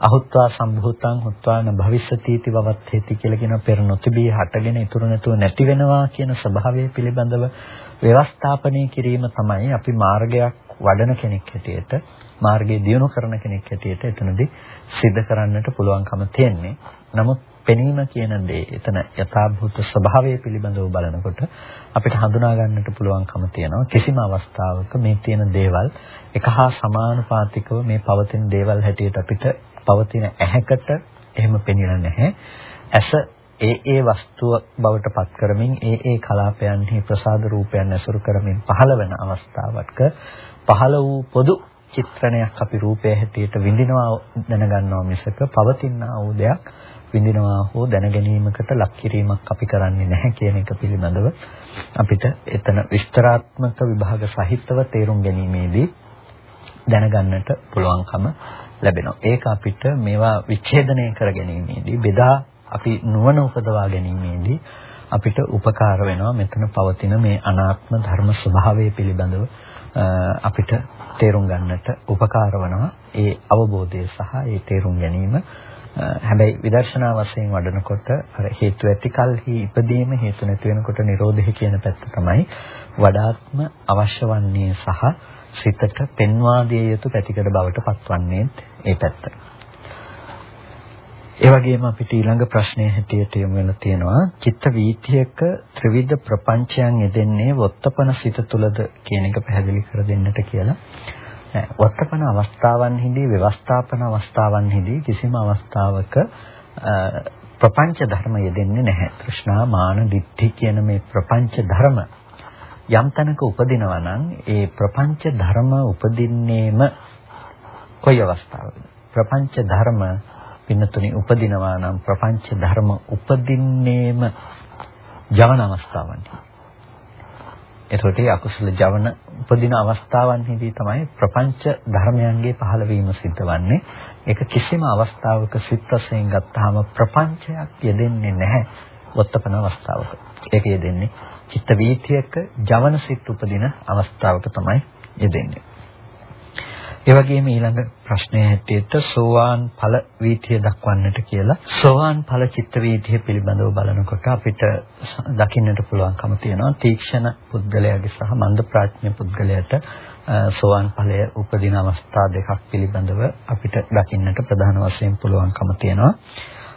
අහුත්වා සම්භූතං හුත්වාන භවිෂ්‍යතිති වවත්තේති කියලා කියන පෙර නොතිබී හටගෙන ඉතුරු නැතුව නැති වෙනවා කියන ස්වභාවය පිළිබඳව ව්‍යවස්ථාපනය කිරීම තමයි අපි මාර්ගයක් වඩන කෙනෙක් හැටියට මාර්ගයේ දියුණු කරන කෙනෙක් හැටියට එතනදී සිද්ධ කරන්නට පුළුවන්කම තියෙන්නේ. නමුත් පෙනීම කියන දේ එතන යථාභූත ස්වභාවය පිළිබඳව බලනකොට අපිට හඳුනා ගන්නට පුළුවන්කම තියෙනවා කිසිම අවස්ථාවක මේ තියෙන දේවල් එක හා සමානුපාතිකව මේ පවතින දේවල් හැටියට අපිට පවතින ඇහැකට එහෙම පෙනෙලා නැහැ. ඇස ඒ ඒ වස්තුව බවට පත් කරමින් ඒ ඒ කලාපයන්හි ප්‍රසාද රූපයන් ඇසුරු කරමින් පහළ වෙන අවස්ථාවක පහළ වූ පොදු චිත්‍රණයක් අපි රූපය හැටියට විඳිනවා දැනගන්නවා මිසක පවතිනා වූ දෙයක් විඳිනවා හෝ දැනගැනීමකට ලක් කිරීමක් අපි කරන්නේ නැහැ කියන එක පිළිබඳව අපිට එතන විස්තරාත්මක විභාග සහිතව තේරුම් ගැනීමේදී දැනගන්නට පුළුවන්කම ලැබෙනවා. ඒක අපිට මේවා විච්ඡේදනය කර ගැනීමේදී බෙදා අපි නුවණ උපදවා ගැනීමේදී අපිට උපකාර වෙනවා මෙතන පවතින මේ අනාත්ම ධර්ම ස්වභාවය පිළිබඳව අපිට තේරුම් ගන්නට උපකාර වෙනවා ඒ අවබෝධය සහ ඒ තේරුම් ගැනීම හැබැයි විදර්ශනා වශයෙන් වඩනකොට අර හේතු ඇතිකල්හි ඉපදීම හේතු නැති වෙනකොට නිරෝධය කියන පැත්ත තමයි වඩාත්ම අවශ්‍ය වන්නේ සහ සිතට පෙන්වා දිය යුතු පැතිකඩ බවට පත්වන්නේ ඒ පැත්ත. ඒ වගේම අපිට ඊළඟ ප්‍රශ්නය හැටියට යොමු වෙලා තියෙනවා චිත්ත වීතියක ත්‍රිවිධ ප්‍රපංචයන් යෙදෙන්නේ වොත්තපන සිත තුලද කියන එක පැහැදිලි කර දෙන්නට කියලා. වත්තපන අවස්ථාවන්හිදී ව්‍යවස්ථාපන අවස්ථාවන්හිදී කිසිම අවස්ථාවක ප්‍රපංච ධර්ම යෙදෙන්නේ නැහැ. තෘෂ්ණා මාන දිට්ඨි කියන මේ ප්‍රපංච ධර්ම යම් තැනක උපදිනවා නම් ඒ ප්‍රපංච ධර්ම උපදින්නේම කොයි අවස්ථාවකද? ප්‍රපංච ධර්ම පින්නතුනි උපදිනවා නම් ප්‍රපංච ධර්ම උපදින්නේම ජවන අවස්ථාවන්හි. එතකොට අකුසල ජවන උපදින අවස්ථාවන්හිදී තමයි ප්‍රපංච ධර්මයන්ගේ පහළවීම සිද්ධවන්නේ. ඒක කිසිම අවස්ථාවක සිත් වශයෙන් ගත්තාම ප්‍රපංචයක් යෙදෙන්නේ නැහැ වත්තපන අවස්ථාවක. ඒක යෙදෙන්නේ චිත්ත වීතියක ජවන සිත් උපදින අවස්ථාවක තමයි යෙදෙන්නේ. ඒ වගේම ඊළඟ ප්‍රශ්නය හැටියට සෝවාන් ඵල වීතිය දක්වන්නට කියලා සෝවාන් ඵල චිත්ත වීතිය පිළිබඳව බලනකොට අපිට දකින්නට පුළුවන්කම තියෙනවා තීක්ෂණ පුද්ගලයාගේ සහ මන්ද ප්‍රඥ පුද්ගලයාට සෝවාන් ඵලය උපදින අවස්ථා දෙකක් පිළිබඳව අපිට දකින්නට ප්‍රධාන වශයෙන් පුළුවන්කම තියෙනවා.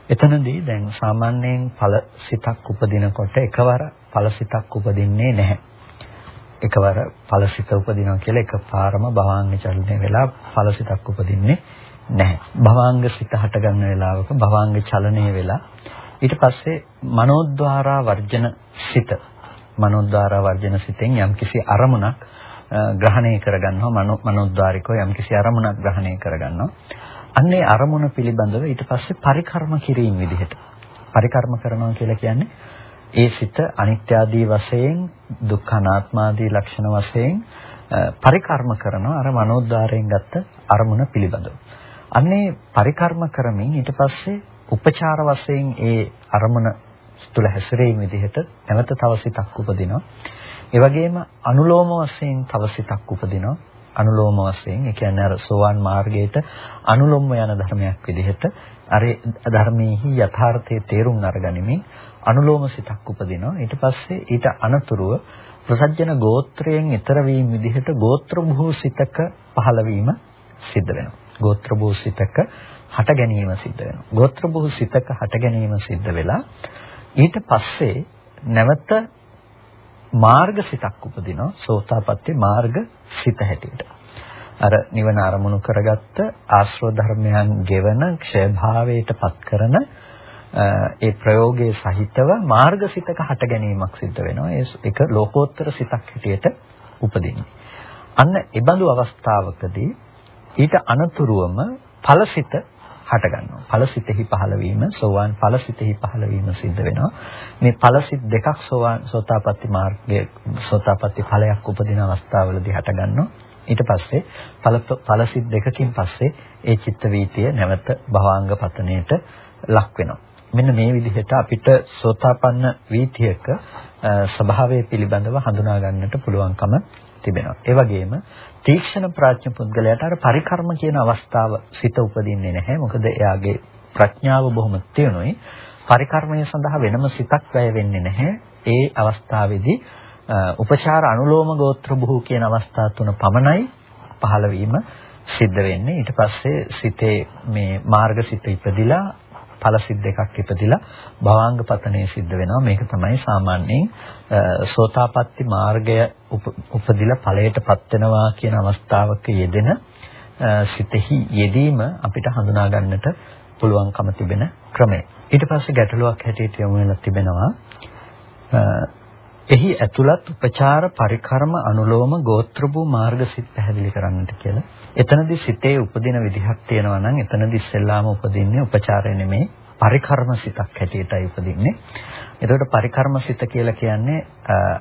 එතනදී දැන් සාමාන්‍යයෙන් ඵල සිතක් උපදිනකොට එකවර ඵල සිතක් උපදින්නේ නැහැ. එකවර ඵලසිත උපදිනවා කියලා එකපාරම භවාංග චලනය වෙලා ඵලසිතක් උපදින්නේ නැහැ. භවාංග සිත හට ගන්න වෙලාවක භවාංග චලනය වෙලා ඊට පස්සේ මනෝද්වාරා වර්ජන සිත මනෝද්වාරා වර්ජන සිතෙන් යම්කිසි අරමුණක් ග්‍රහණය කරගන්නවා මනෝද්වාරිකව යම්කිසි අරමුණක් ග්‍රහණය කරගන්නවා. අන්නේ අරමුණ පිළිබඳව ඊට පස්සේ පරිකර්ම කිරීම විදිහට පරිකර්ම කරනවා කියලා කියන්නේ ඒ සිත අනිත්‍ය ආදී වශයෙන් දුක්ඛ අනාත්ම ආදී ලක්ෂණ වශයෙන් පරිකර්ම කරනවා අර මනෝද්වාරයෙන් ගත්ත අරමුණ පිළිබඳව. අන්නේ පරිකර්ම කරමින් ඊට පස්සේ උපචාර වශයෙන් ඒ අරමුණ තුළ හැසිරීම විදිහට නැවත තව සිතක් උපදිනවා. ඒ වගේම අනුලෝම වශයෙන් තව සිතක් උපදිනවා. අනුලෝම වශයෙන් ඒ කියන්නේ අර සෝවාන් මාර්ගයට අනුලෝම යන ධර්මයක් විදිහට අර ධර්මයේහි යථාර්ථයේ තේරුම් අරගනිමින් අනුලෝම සිතක් උපදිනවා. ඊට පස්සේ ඊට අනතුරුව ප්‍රසජන ගෝත්‍රයෙන් ඊතර වීම විදිහට ගෝත්‍ර භූසිතක පහළ වීම සිද්ධ වෙනවා. ගෝත්‍ර භූසිතක හට ගැනීම සිද්ධ වෙනවා. ගෝත්‍ර භූසිතක හට ගැනීම සිද්ධ වෙලා ඊට පස්සේ නැවත මාර්ග සිතක් උපදිනවා. සෝතාපට්ටි මාර්ග සිත හැටියට. අර නිවන අරමුණු කරගත්ත ආශ්‍රව ධර්මයන් ගෙවන ක්ෂය පත් කරන ඒ ප්‍රයෝගයේ සහිතව මාර්ගසිතක හට ගැනීමක් සිද්ධ වෙනවා. ඒක ලෝකෝත්තර සිතක් හැටියට උපදින්නේ. අන්න ඒ බඳු අවස්ථාවකදී ඊට අනතුරුවම ඵලසිත හට ගන්නවා. ඵලසිතෙහි පහළ වීම සෝවාන් ඵලසිතෙහි පහළ වීම සිද්ධ වෙනවා. මේ ඵලසිත දෙකක් සෝවාන් සෝතාපට්ටි මාර්ගයේ සෝතාපට්ටි ඵලයක් උපදින අවස්ථාවලදී හට ගන්නවා. ඊට පස්සේ ඵල ඵලසිත දෙකකින් පස්සේ ඒ චිත්ත වීතිය නැවත භවාංග පතනයට ලක් වෙනවා. මෙන්න මේ විදිහට අපිට සෝතාපන්න වීතියක ස්වභාවය පිළිබඳව හඳුනා ගන්නට පුළුවන්කම තිබෙනවා. ඒ වගේම තීක්ෂණ ප්‍රඥ පුද්ගලයාට අර පරිකර්ම කියන අවස්ථාව සිත උපදින්නේ නැහැ. මොකද එයාගේ ප්‍රඥාව බොහොම තියුණුයි. පරිකර්මය සඳහා වෙනම සිතක් වැය වෙන්නේ නැහැ. ඒ අවස්ථාවේදී උපචාර අනුලෝම ගෝත්‍ර බුහු කියන අවස්ථා තුන පමණයි පහළ වීම සිද්ධ වෙන්නේ. ඊට පස්සේ සිතේ මේ මාර්ග සිත ඉපදිලා ඵල සිත් දෙකක් ඉපදිලා භවාංග පතනය සිද්ධ වෙනවා. මේක තමයි සාමාන්‍යයෙන් සෝතාපට්ටි මාර්ගය උපදිලා ඵලයටපත් වෙනවා කියන අවස්ථාවක යෙදෙන සිතෙහි යෙදීම අපිට හඳුනා ගන්නට පුළුවන්කම තිබෙන ක්‍රමය. ඊට පස්සේ ගැටලුවක් හැටියට යොමු වෙලා තිබෙනවා එහි ඇතුළත් උපචාර පරිකර්ම අනුලෝම ගෝත්‍රභූ මාර්ගසිත පැහැදිලි කරන්නට කියලා. එතනදී සිතේ උපදින විදිහක් තියෙනවා නම් එතනදී ඉස්සෙල්ලාම උපදින්නේ උපචාරය නෙමෙයි පරිකර්ම සිතක් හැටියටයි උපදින්නේ. එතකොට පරිකර්ම සිත කියලා කියන්නේ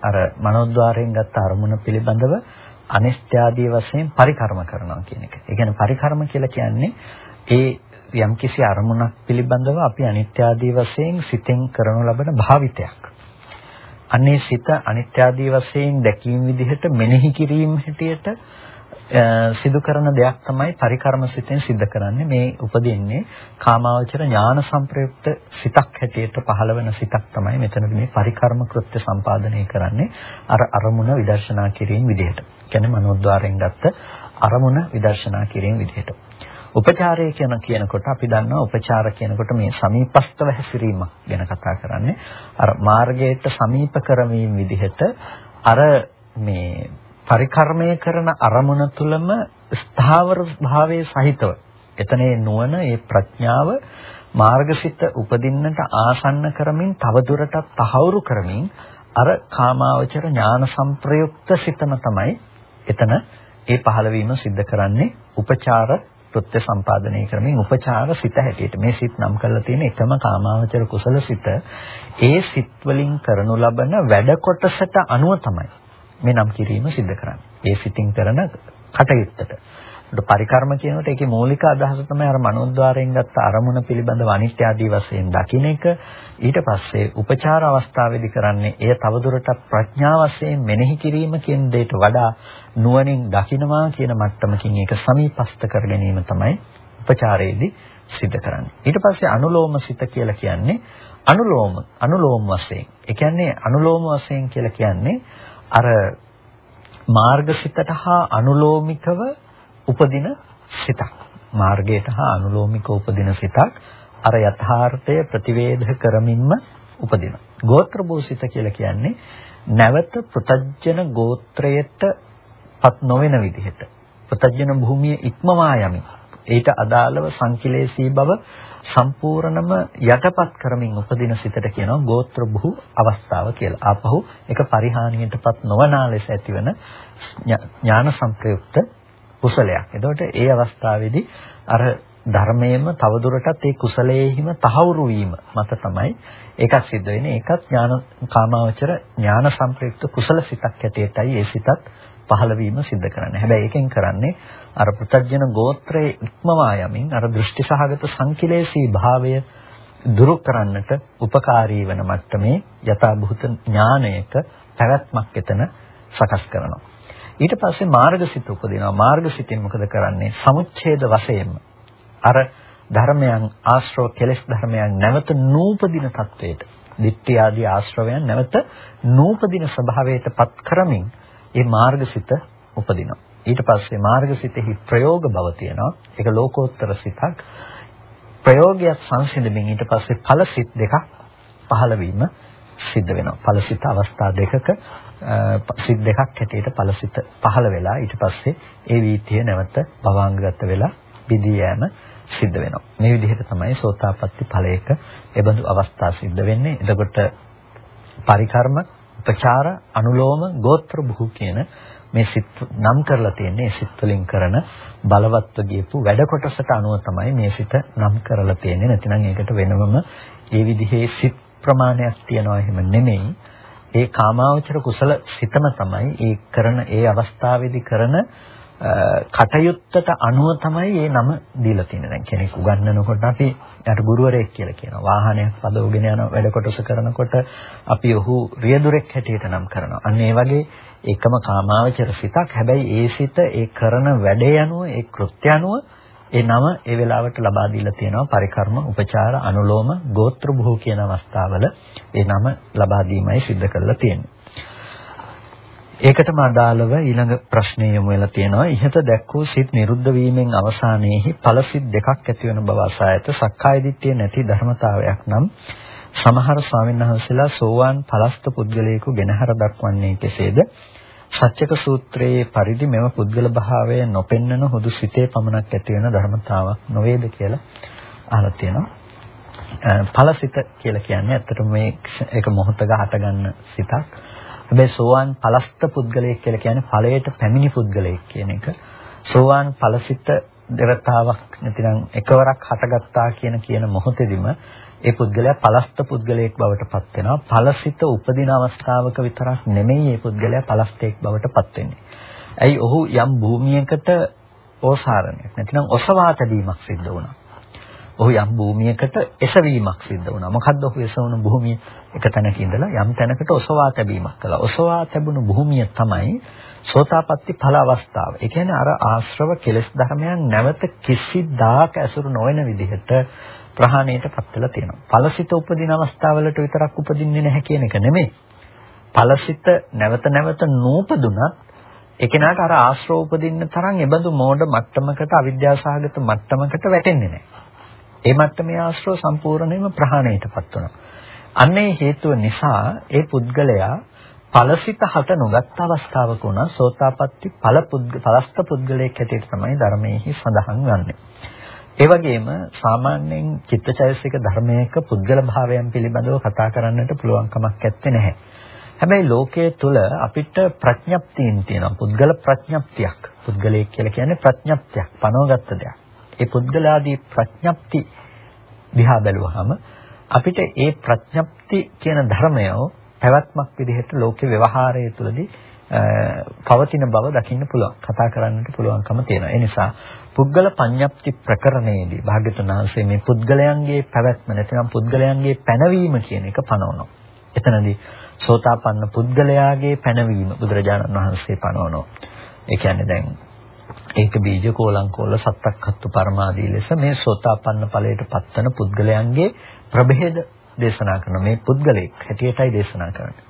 අර මනෝද්වාරයෙන් ගත්ත අරමුණ පිළිබඳව අනිත්‍යාදී වශයෙන් පරිකර්ම කරනවා කියන එක. ඒ කියන්නේ පරිකර්ම කියලා කියන්නේ ඒ යම්කිසි අරමුණක් පිළිබඳව අපි අනිත්‍යාදී වශයෙන් සිතෙන් කරනු ලබන භාවිතයක්. අනේ සිත අනිත්‍ය ආදී වශයෙන් දැකීම විදිහට මෙනෙහි කිරීම හැටියට සිදු කරන දෙයක් තමයි පරිකර්ම සිතෙන් සිද්ධ කරන්නේ මේ උපදින්නේ කාමාවචර ඥාන සංප්‍රයුක්ත සිතක් හැටියට පහළ වෙන සිතක් තමයි මෙතනදී මේ පරිකර්ම කෘත්‍ය සම්පාදනය කරන්නේ අර අරමුණ විදර්ශනා කිරීම විදිහට. කියන්නේ මනෝද්වාරයෙන් ගත්ත අරමුණ විදර්ශනා කිරීම විදිහට. උපචාරය කියන කියනකොට අපි දන්නවා උපචාර කියනකොට මේ සමීපස්තව හැසිරීමක් ගැන කතා කරන්නේ. අර මාර්ගයට සමීප කරවීම විදිහට අර මේ පරිකර්මය කරන අරමුණ තුළම ස්ථාවර භාවයේ සහිතව එතනේ නුවණ ඒ ප්‍රඥාව මාර්ගසිත උපදින්නට ආසන්න කරමින් තවදුරටත් තහවුරු කරමින් අර කාමාවචර ඥාන සංප්‍රයුක්ත සිතම තමයි එතන ඒ පහළ වීම සිද්ධ කරන්නේ. උපචාර කෘත්‍ය සම්පාදනය කරමින් උපචාර සිත හැටියට. මේ සිත් නම් කරලා තියෙන එකම කාමාවචර කුසල සිත. ඒ සිත් වලින් කරනු ලබන වැඩ කොටසට අනුව තමයි මේ නම් කිරීම සිද්ධ කරන්නේ. ඒ සිතින් කරන කටයුත්තට. ඒකට පරිකර්ම කියනකොට ඒකේ මූලික අදහස තමයි අර මනෝද්වාරයෙන් ගත්ත අරමුණ පිළිබඳව අනිත්‍ය ආදී වශයෙන් දකින්න එක. ඊට පස්සේ උපචාර අවස්ථාවේදී කරන්නේ එය තවදුරටත් ප්‍රඥා වශයෙන් මෙනෙහි කිරීම කියන දෙයට වඩා නුවණින් දකිනවා කියන මට්ටමකින් ඒක සමීපස්ත කර ගැනීම තමයි උපචාරයේදී සිද්ධ කරන්නේ. ඊට පස්සේ අනුලෝම සිත කියලා කියන්නේ අනුලෝම අනුලෝම වශයෙන්. ඒ කියන්නේ අනුලෝම වශයෙන් කියලා කියන්නේ අර මාර්ගසිතට හා අනුලෝමිකව උපදින සිතක්. මාර්ගයට හා අනුලෝමිකව උපදින සිතක් අර යථාර්ථය ප්‍රතිවේධ කරමින්ම උපදිනවා. ගෝත්‍ර භූසිත කියලා කියන්නේ නැවත පෘතජ්ජන ගෝත්‍රයට පත් නොවන විදිහට පෘතජ්ජන භූමිය ඉක්මවා යමින් ඊට අදාළව සංකිලේශී බව සම්පූර්ණම යටපත් කරමින් උපදින සිතට කියනවා ගෝත්‍ර බුහු අවස්ථාව කියලා. ආපහු ඒක පරිහානියටපත් නොවනා ලෙස ඇතිවන ඥාන සංප්‍රයුක්ත කුසලයක්. එතකොට ඒ අවස්ථාවේදී අර ධර්මයේම තවදුරටත් ඒ කුසලයේහිම තහවුරු වීම මත තමයි ඒකක් සිද්ධ වෙන්නේ. ඒකත් ඥාන කාමාවචර ඥාන සංප්‍රයුක්ත කුසල සිතක් ඇටියටයි ඒ සිතත් පහළ වීම සිද්ධ කරන්නේ. හැබැයි ඒකෙන් කරන්නේ අර පෘථග්ජන ගෝත්‍රයේ ඉක්මවා යමින් අර දෘෂ්ටි සහගත සංකිලේශී භාවය දුරු කරන්නට උපකාරී වන මට්ටමේ යථාභූත ඥානයක පැවැත්මක් එතන සකස් කරනවා. ඊට පස්සේ මාර්ගසිත උපදිනවා. මාර්ගසිතින් මොකද කරන්නේ? සමුච්ඡේද වශයෙන්ම අර ධර්මයන් ආශ්‍රව කෙලෙස් ධර්මයන් නැවත නූපදින තත්වයට, ditthi ආදී ආශ්‍රවයන් නැවත නූපදින ස්වභාවයට පත් කරමින් ඒ මාර්ගසිත උපදිනවා. ඊට පස්සේ මාර්ගසිතෙහි ප්‍රයෝග බව තියෙනවා. ඒක ලෝකෝත්තර සිතක්. ප්‍රයෝගයක් සංසිඳමින් ඊට පස්සේ ඵලසිත දෙකක් පහළ වීම සිද්ධ වෙනවා. ඵලසිත අවස්ථා දෙකක සිත් දෙකක් හැටියට ඵලසිත පහළ වෙලා ඊට පස්සේ ඒ වීතිය නැවත භවාංගගත වෙලා බිදී යෑම සිද්ධ වෙනවා. මේ විදිහට තමයි සෝතාපට්ටි ඵලයක එබඳු අවස්ථා සිද්ධ වෙන්නේ. එතකොට පරිකර්ම, උපචාර, අනුලෝම, ගෝත්‍ර බුහු කියන මේ සිත් නම් කරලා තියෙන්නේ සිත් වලින් කරන බලවත්ව ගියපු වැඩ කොටසට අනුව තමයි මේ සිත නම් කරලා තියෙන්නේ. නැතිනම් ඒකට වෙනමම ඒ විදිහේ සිත් ප්‍රමාණයක් තියනවා එහෙම නෙමෙයි. ඒ කාමාවචර කුසල සිතම තමයි ඒ කරන ඒ අවස්ථාවේදී කරන කටයුත්තට අනුව තමයි මේ නම දීලා තියෙන්නේ. දැන් කෙනෙක් උගන්වනකොට අපි යට ගුරුවරයෙක් කියලා කියනවා. වාහනයක් පදවගෙන යන වැඩ කොටස කරනකොට අපි ඔහු රියදුරෙක් හැටියට නම් කරනවා. අන්න ඒ වගේ එකම කාමාවචර සිතක්. හැබැයි ඒ සිත ඒ කරන වැඩේ අනුව ඒ කෘත්‍ය අනුව ඒ නම ඒ වෙලාවට ලබා දීලා තියෙනවා පරිකර්ම උපචාර අනුලෝම ගෝත්‍ර භූ කියන අවස්ථාවල ඒ නම ලබා දීමයි සිද්ධ කරලා තියෙන්නේ. ඒකටම අදාළව ඊළඟ ප්‍රශ්නය යොමු වෙලා තියෙනවා. ඉහත දැක්වූ සිත් නිරුද්ධ වීමෙන් අවසානයේහි ඵලසිත දෙකක් ඇති වෙන බව අසායත සක්කාය දිට්ඨිය නැති ධර්මතාවයක් නම් සමහර ස්වාමීන් වහන්සේලා සෝවාන් ඵලස්ත පුද්ගලයෙකු ගෙනහැර දක්වන්නේ කෙසේද? සත්‍යක සූත්‍රයේ පරිදි මෙම පුද්ගල භාවය නොපෙන්නන හුදු සිතේ පමණක් ඇති වෙන ධර්මතාවක් නොවේද කියලා අහලා තියෙනවා. ඵලසිත කියලා කියන්නේ ඇත්තටම මේ ඒක මොහොතක හටගන්න සිතක්. හැබැයි සෝවාන් ඵලස්ත පුද්ගලයෙක් කියලා කියන්නේ ඵලයට පැමිණි පුද්ගලයෙක් කියන එක. සෝවාන් ඵලසිත දෙවතාවක් නැතිනම් එකවරක් හටගත්තා කියන කියන මොහොතේදීම ඒ පුද්ගලයා පලස්ත පුද්ගලයෙක් බවට පත් වෙනවා. පලසිත උපදින අවස්ථාවක විතරක් නෙමෙයි මේ පුද්ගලයා පලස්තෙක් බවට පත් වෙන්නේ. ඇයි ඔහු යම් භූමියකට ඕසාරණයක් නැතිනම් ඔසවා තැබීමක් සිද්ධ වුණා. ඔහු යම් භූමියකට එසවීමක් සිද්ධ වුණා. මොකද්ද ඔහු එසවුණු භූමිය? එක තැනක ඉඳලා යම් තැනකට ඔසවා තැබීමක් කළා. ඔසවා තැබුණු භූමිය තමයි සෝතාපට්ටි ඵල අවස්ථාව. ඒ කියන්නේ අර ආශ්‍රව කෙලෙස් ධර්මයන් නැවත කිසිදාක ඇසුරු නොවන විදිහට ප්‍රහාණයටපත් වෙලා තියෙනවා. ඵලසිත උපදින අවස්ථාවලට විතරක් උපදින්නේ නැහැ කියන එක නෙමෙයි. ඵලසිත නැවත නැවත නූපදුනත් ඒකෙනාට අර ආශ්‍රව උපදින්න තරම් එබඳු මෝඩ මට්ටමකට අවිද්‍යාසහගත මට්ටමකට වැටෙන්නේ නැහැ. ඒ මට්ටමේ ආශ්‍රව සම්පූර්ණයෙන්ම ප්‍රහාණයටපත් වෙනවා. අන්නේ හේතුව නිසා ඒ පුද්ගලයා ඵලසිත හට නොගත් අවස්ථාවක උනා සෝතාපට්ටි ඵල පුද්ග ඵලස්ත පුද්ගලයෙක් හැටියට තමයි ධර්මයේහි සඳහන් වන්නේ. ඒ වගේම සාමාන්‍යයෙන් චිත්තචෛතසික ධර්මයක පුද්ගල භාවයන් පිළිබඳව කතා කරන්නට පුළුවන් කමක් නැත්තේ නැහැ. හැබැයි ලෝකයේ තුල අපිට ප්‍රඥප්තියින් තියෙනවා. පුද්ගල ප්‍රඥප්තියක්. පුද්ගලයෙක් කියලා කියන්නේ ප්‍රඥප්තියක්, පනවගත්ත දෙයක්. ඒ පුද්ගලාදී ප්‍රඥප්ති දිහා බැලුවහම අපිට ඒ ප්‍රඥප්ති කියන ධර්මය පැවැත්මක් විදිහට ලෝක ව්‍යවහාරයේ තුලදී පවතින බව දකින්න පුළුවන්. කතා කරන්නට පුළුවන්කම තියෙනවා. ඒ නිසා පුද්ගල පඤ්ඤප්ති ප්‍රකරණයේදී භාග්‍යතුන් වහන්සේ මේ පුද්ගලයන්ගේ පැවැත්ම නැතිනම් පුද්ගලයන්ගේ පැනවීම කියන එක පනවනවා. එතනදී සෝතාපන්න පුද්ගලයාගේ පැනවීම බුදුරජාණන් වහන්සේ පනවනවා. ඒ කියන්නේ දැන් ඒක බීජ කෝලංකෝල සත්තක්කත්තු පරමාදී ලෙස මේ සෝතාපන්න ඵලයට පත්වන පුද්ගලයන්ගේ ප්‍රභේද දේශනා කරන මේ පුද්ගලෙක් හැටියටයි දේශනා කරන්නේ.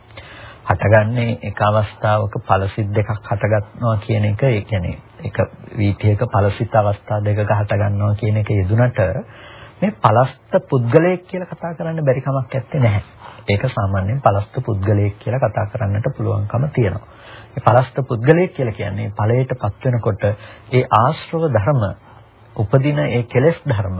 හටගන්නේ එක අවස්ථාවක ඵලසිට දෙකක් හටගන්නවා කියන එක ඒ කියන්නේ එක වීතියක ඵලසිට අවස්ථා දෙකක හටගන්නවා කියන එක යෙදුනට මේ පලස්ත පුද්ගලයෙක් කියලා කතා කරන්න බැරි කමක් නැත්තේ නැහැ. ඒක සාමාන්‍යයෙන් පලස්ත පුද්ගලයෙක් කියලා කතා කරන්නට පුළුවන්කම තියෙනවා. මේ පලස්ත පුද්ගලයෙක් කියලා කියන්නේ ඵලයටපත් වෙනකොට ඒ ආශ්‍රව ධර්ම උපදින ඒ කෙලෙස් ධර්ම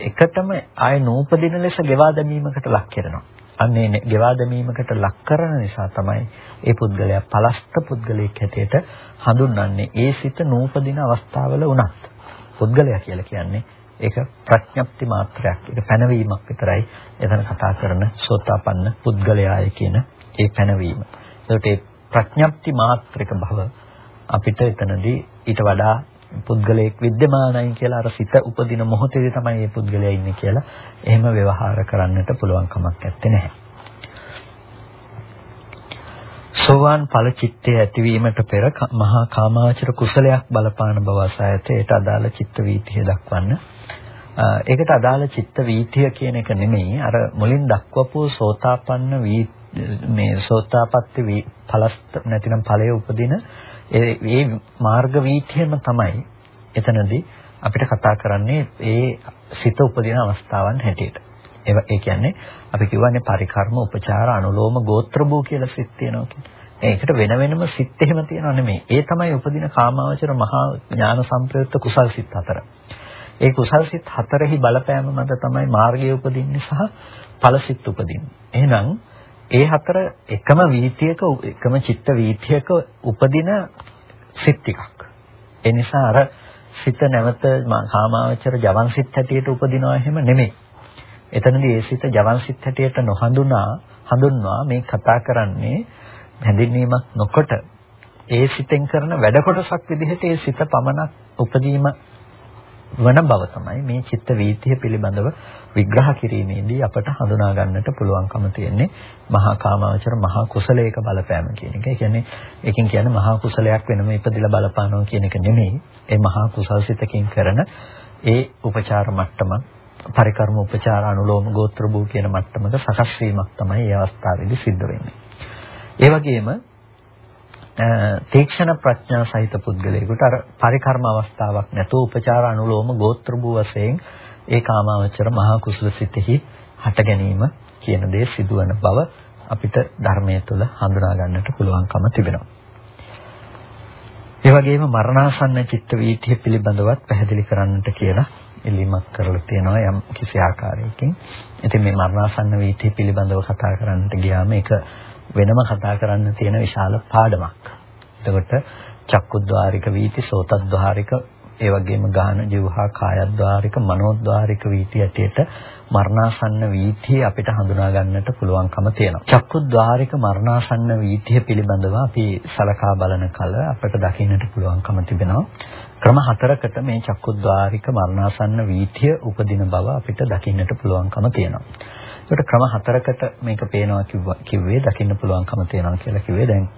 එකටම ආය නූපදින ලෙස ගෙවා දැමීමකට ලක් කරනවා. අන්නේ ගෙවා දැමීමකට ලක් කරන නිසා තමයි ඒ පුද්ගලයා පලස්ත පුද්ගලයෙක් හැටියට හඳුන්වන්නේ. ඒ සිත නූපදින අවස්ථාවල උනත් පුද්ගලයා කියලා කියන්නේ ඒක ප්‍රඥප්ති මාත්‍රයක්. ඒක පැනවීමක් විතරයි. එතන කතා කරන සෝතාපන්න පුද්ගලයාය කියන ඒ පැනවීම. ඒකට ඒ ප්‍රඥප්ති මාත්‍රික භව අපිට එතනදී ඊට වඩා පුද්ගලයෙක් විද්‍යමානයි කියලා අර සිත උපදින මොහොතේදී තමයි මේ පුද්ගලයා ඉන්නේ කියලා එහෙම ව්‍යවහාර කරන්නට පුළුවන් කමක් නැත්තේ නැහැ. සෝවාන් ඵල චිත්තයේ ඇතිවීමට පෙර මහා කාමාවචර කුසලයක් බලපාන බව අසයතේට අදාළ චිත්ත වීතිය දක්වන්න. ඒකට අදාළ චිත්ත වීතිය කියන එක නෙමෙයි අර මුලින් දක්වපු සෝතාපන්න වී මේ සෝතාපට්ටි ඵලස්ත නැතිනම් ඵලයේ උපදින ඒ මාර්ග වීථියම තමයි එතනදී අපිට කතා කරන්නේ ඒ සිත උපදින අවස්ථාවන් හැටියට. ඒ කියන්නේ අපි කියවනේ පරිකර්ම උපචාර අනුලෝම ගෝත්‍ර භූ කියලා සිත් තියෙනවා කියන්නේ. ඒකට වෙන වෙනම සිත් එහෙම තියෙනව නෙමෙයි. ඒ තමයි උපදින කාමාවචර මහා ඥාන සම්ප්‍රයුක්ත කුසල් සිත් හතර. ඒ කුසල් සිත් හතරෙහි බලපෑම මත තමයි මාර්ගය උපදින්නේ සහ ඵල සිත් උපදින්නේ. එහෙනම් ඒ හතර එකම වීතියක එකම චිත්ත වීතියක උපදින සිත් ටිකක්. ඒ නිසා අර සිත නැවත කාමාවචර ජවන් සිත් හැටියට උපදිනවා එහෙම නෙමෙයි. එතනදී ඒ සිත ජවන් සිත් හැටියට නොහඳුනා හඳුන්වා මේ කතා කරන්නේ හැඳින්වීමක් නොකොට ඒ සිතෙන් කරන වැඩ කොටසක් විදිහට ඒ සිත පමණක් උපදීම වන බව තමයි මේ චිත්ත වීතිය පිළිබඳව විග්‍රහ කිරීමේදී අපට හඳුනා ගන්නට පුළුවන්කම තියෙන්නේ මහා කාමාවචර මහා කුසලයක බලපෑම කියන එක. ඒ කියන්නේ ඒකෙන් කියන්නේ මහා කුසලයක් වෙනම ඉපදිලා බලපානවා කියන එක නෙමෙයි. ඒ මහා කුසල්සිතකින් කරන ඒ උපචාර මට්ටම පරිකර්ම උපචාර අනුලෝම ගෝත්‍ර භූ කියන මට්ටමක සකස් වීමක් තමයි මේ අවස්ථාවේදී සිද්ධ වෙන්නේ. ඒ වගේම තීක්ෂණ ප්‍රඥා සහිත පුද්ගලයෙකුට අර පරිකර්ම අවස්ථාවක් නැතුව උපචාර අනුලෝම ගෝත්‍ර භූ වශයෙන් ඒ කාමාවචර මහා කුසල සිතෙහි හට ගැනීම කියන දේ සිදුවන බව අපිට ධර්මයේ තුල හඳුනා ගන්නට පුළුවන්කම තිබෙනවා. ඒ වගේම මරණාසන්න චිත්ත වීතිය පිළිබඳවත් පැහැදිලි කරන්නට කියලා ඉල්ලීමක් කරලා තියෙනවා යම් කිසි ආකාරයකින්. ඉතින් මේ මරණාසන්න වීතිය පිළිබඳව කතා කරන්නට ගියාම ඒක වෙනම කතා කරන්න තියෙන විශාල පාඩමක්. එතකොට චක්කුද්්වාරික වීති, සෝතද්්වාරික, ඒ වගේම ගාන, ජීවහා, කායද්්වාරික, මනෝද්්වාරික වීති ඇටියට මරණාසන්න වීතිය අපිට හඳුනා ගන්නට පුළුවන්කම තියෙනවා. චක්කුද්්වාරික මරණාසන්න වීතිය පිළිබඳව අපි සලකා බලන කල අපිට දකින්නට පුළුවන්කම තිබෙනවා. ක්‍රම හතරකට මේ චක්කුද්්වාරික මරණාසන්න වීතිය උපදින බව අපිට දකින්නට පුළුවන්කම තියෙනවා. ඒකට ක්‍රම හතරකට මේක පේනවා කිව්වේ දකින්න පුළුවන්කම තියෙනවා කියලා කිව්වේ දැන්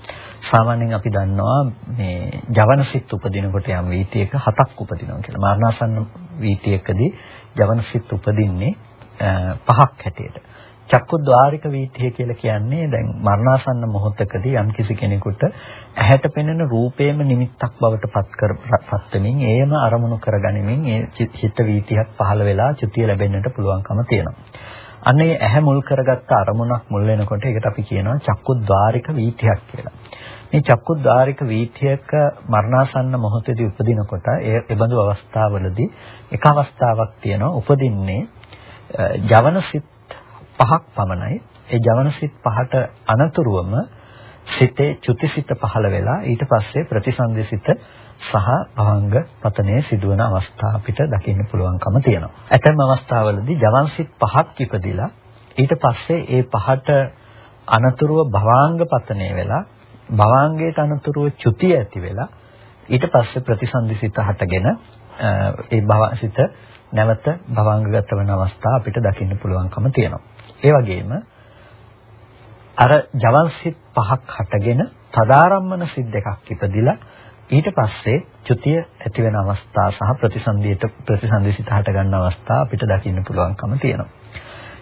සාමාන්‍යයෙන් අපි දන්නවා මේ ජවනසිත උපදිනකොට යම් වීතියක හතක් උපදිනවා කියලා. මරණාසන්න වීතියකදී ජවනසිත උපදින්නේ පහක් හැටියට. චක්කුද්්වාරික වීතිය කියලා කියන්නේ දැන් මරණාසන්න මොහොතකදී යම් කිසි කෙනෙකුට ඇහැට පෙනෙන රූපේම නිමිත්තක් බවට පත් කරපත් වෙමින් ඒම අරමුණු කරගනිමින් ඒ චිත්ත වීතියක් පහළ වෙලා චුතිය ලැබෙන්නට පුළුවන්කම තියෙනවා. අනේ ඇහැ මුල් කරගත්ත අරමුණක් මුල් වෙනකොට ඒකට අපි කියනවා චක්කුද්්වාරික වීතියක් කියලා. මේ චක්කුද්්වාරික වීතියක මරණාසන්න මොහොතේදී උපදිනකොට ඒ එබඳු අවස්ථාවලදී එක අවස්ථාවක් තියෙනවා උපදින්නේ ජවනසිත පහක් පමණයි. ඒ ජවනසිත පහට අනතුරුවම සිතේ චුතිසිත පහළ වෙලා ඊට පස්සේ ප්‍රතිසන්දිසිත සහ භවංග පතනයේ සිදුවන අවස්ථා අපිට දකින්න පුළුවන්කම තියෙනවා. ඇතැම් අවස්ථාවලදී ජවන්සිට පහක් ඉපදිලා ඊට පස්සේ ඒ පහට අනතුරුව භවාංග පතනය වෙලා භවාංගයට අනුතුරුව චුතිය ඇති වෙලා ඊට පස්සේ ප්‍රතිසන්දිසිත හටගෙන ඒ භවසිත නැවත භවංගගත වෙන අවස්ථා අපිට දකින්න පුළුවන්කම තියෙනවා. ඒ වගේම අර ජවන්සිත පහක් හටගෙන තදාරම්මන සිත් දෙකක් ඉපදිලා ඊට පස්සේ චුතිය ඇති වෙන අවස්ථා සහ ප්‍රතිසන්දියට ප්‍රතිසන්දිසිත හට ගන්න අවස්ථා අපිට දකින්න පුළුවන්කම තියෙනවා.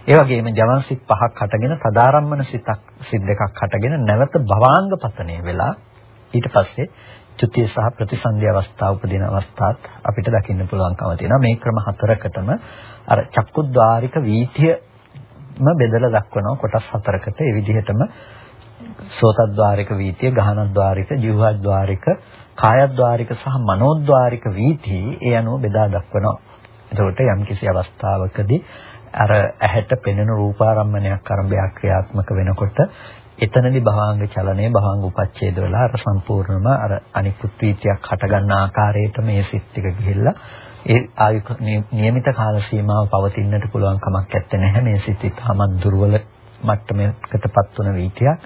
ඒ වගේම ජවන්සිත පහක් හටගෙන තදාරම්මන සිතක් සිත් දෙකක් හටගෙන නැවත භවාංග පතනය වෙලා ඊට පස්සේ චුතිය සහ ප්‍රතිසන්දි අවස්ථා උපදින අවස්ථාත් අපිට දකින්න පුළුවන්කම තියෙනවා. මේ ක්‍රම හතරකටම අර චක්කුද්්වාරික වීතියම බෙදලා දක්වනවා කොටස් හතරකට. ඒ විදිහටම සෝතද්්වාරික වීතිය, ගහනද්්වාරික, ජීවහද්්වාරික, කායද්්වාරික සහ මනෝද්්වාරික වීති ඒ අනුව බෙදා දක්වනවා. එතකොට යම්කිසි අවස්ථාවකදී අර ඇහැට පෙනෙන රූපාරම්මණයක් අරඹයක් ක්‍රියාත්මක වෙනකොට එතනදී භවංග චලනය භවංග උපච්ඡේද වෙලා අර සම්පූර්ණම අර අනිකුත් වීතියක් හට ගන්න ආකාරයට මේ සිත් ටික ගිහිල්ලා ඒ ආයු නියමිත කාල සීමාව පවතින්නට පුළුවන් කමක් නැත්තේ නැහැ මේ සිත් ඉතාම දුර්වල මට්ටමකටපත් වන වීතියක්.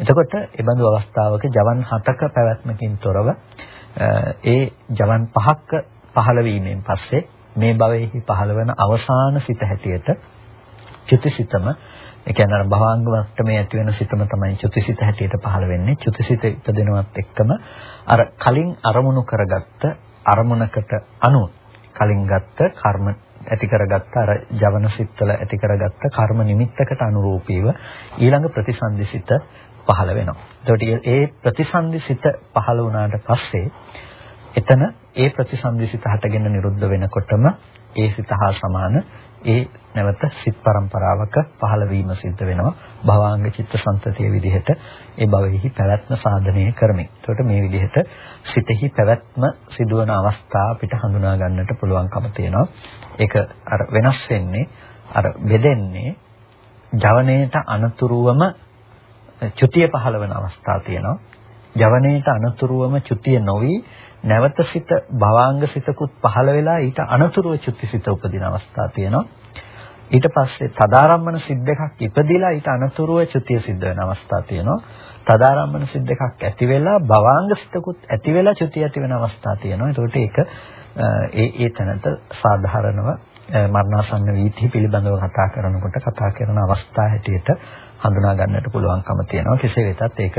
එතකොට ඒ බඳු අවස්ථාවක ජවන් හතක පැවැත්මකින් තොරව ඒ ජවන් පහක පහළ වීමෙන් පස්සේ මේ භවයේහි පහළ වෙන අවසාන සිත හැටියට චුතිසිතම ඒ කියන්නේ අර භවංග මට්ටමේ ඇති වෙන සිතම තමයි චුතිසිත හැටියට පහළ වෙන්නේ. චුතිසිත ඉපදෙනවත් එක්කම අර කලින් අරමුණු කරගත්ත අරමුණකට අනුව කලින් ගත්ත කර්ම ඇති කරගත්ත අර ජවන සිත්වල ඇති කරගත්ත කර්ම නිමිත්තකට අනුරූපීව ඊළඟ ප්‍රතිසන්දිසිත පහළ වෙනවා. එතකොට ඒ ප්‍රතිසන්දිසිත පහළ වුණාට පස්සේ එතන ඒ ප්‍රතිසන්දිසිත හටගෙන නිරුද්ධ වෙනකොටම ඒ සිත හා සමාන ඒ නැවත සිත් પરම්පරාවක පහළ වීම සිද්ධ වෙනවා භවාංග චිත්තසංතතිය විදිහට ඒ භවෙහි පැවැත්ම සාධනය කරමින්. එතකොට මේ විදිහට සිතෙහි පැවැත්ම සිදුවන අවස්ථා අපිට හඳුනා ගන්නට පුළුවන්කම තියෙනවා. ඒක අර වෙනස් වෙන්නේ අර බෙදෙන්නේ ජවණයට අනතුරුවම චුතිය පහළ වෙන අවස්ථා තියෙනවා. ජවණයට අනතුරුවම චුතිය නොවි නැවත සිත භවාංග සිතකුත් පහළ වෙලා ඊට අනතුරුව චුතිසිත උපදින අවස්ථා තියෙනවා. ඊට පස්සේ තදාරම්මන සිත් දෙකක් ඉපදිලා ඊට අනතුරුව චුතිය සිද්ධ වෙන අවස්ථා තියෙනවා. තදාරම්මන සිත් දෙකක් ඇති වෙලා භවාංග සිතකුත් ඇති වෙලා චුතිය ඇති වෙන අවස්ථා තියෙනවා. ඒකට ඒක ඒ ඒ තැනට සාධාරණව මරණාසන්න වීථි පිළිබඳව කතා කරනකොට කතා කරන අවස්ථා හැටියට හඳුනා ගන්නට පුළුවන්කම තියෙනවා. කෙසේ වෙතත් ඒක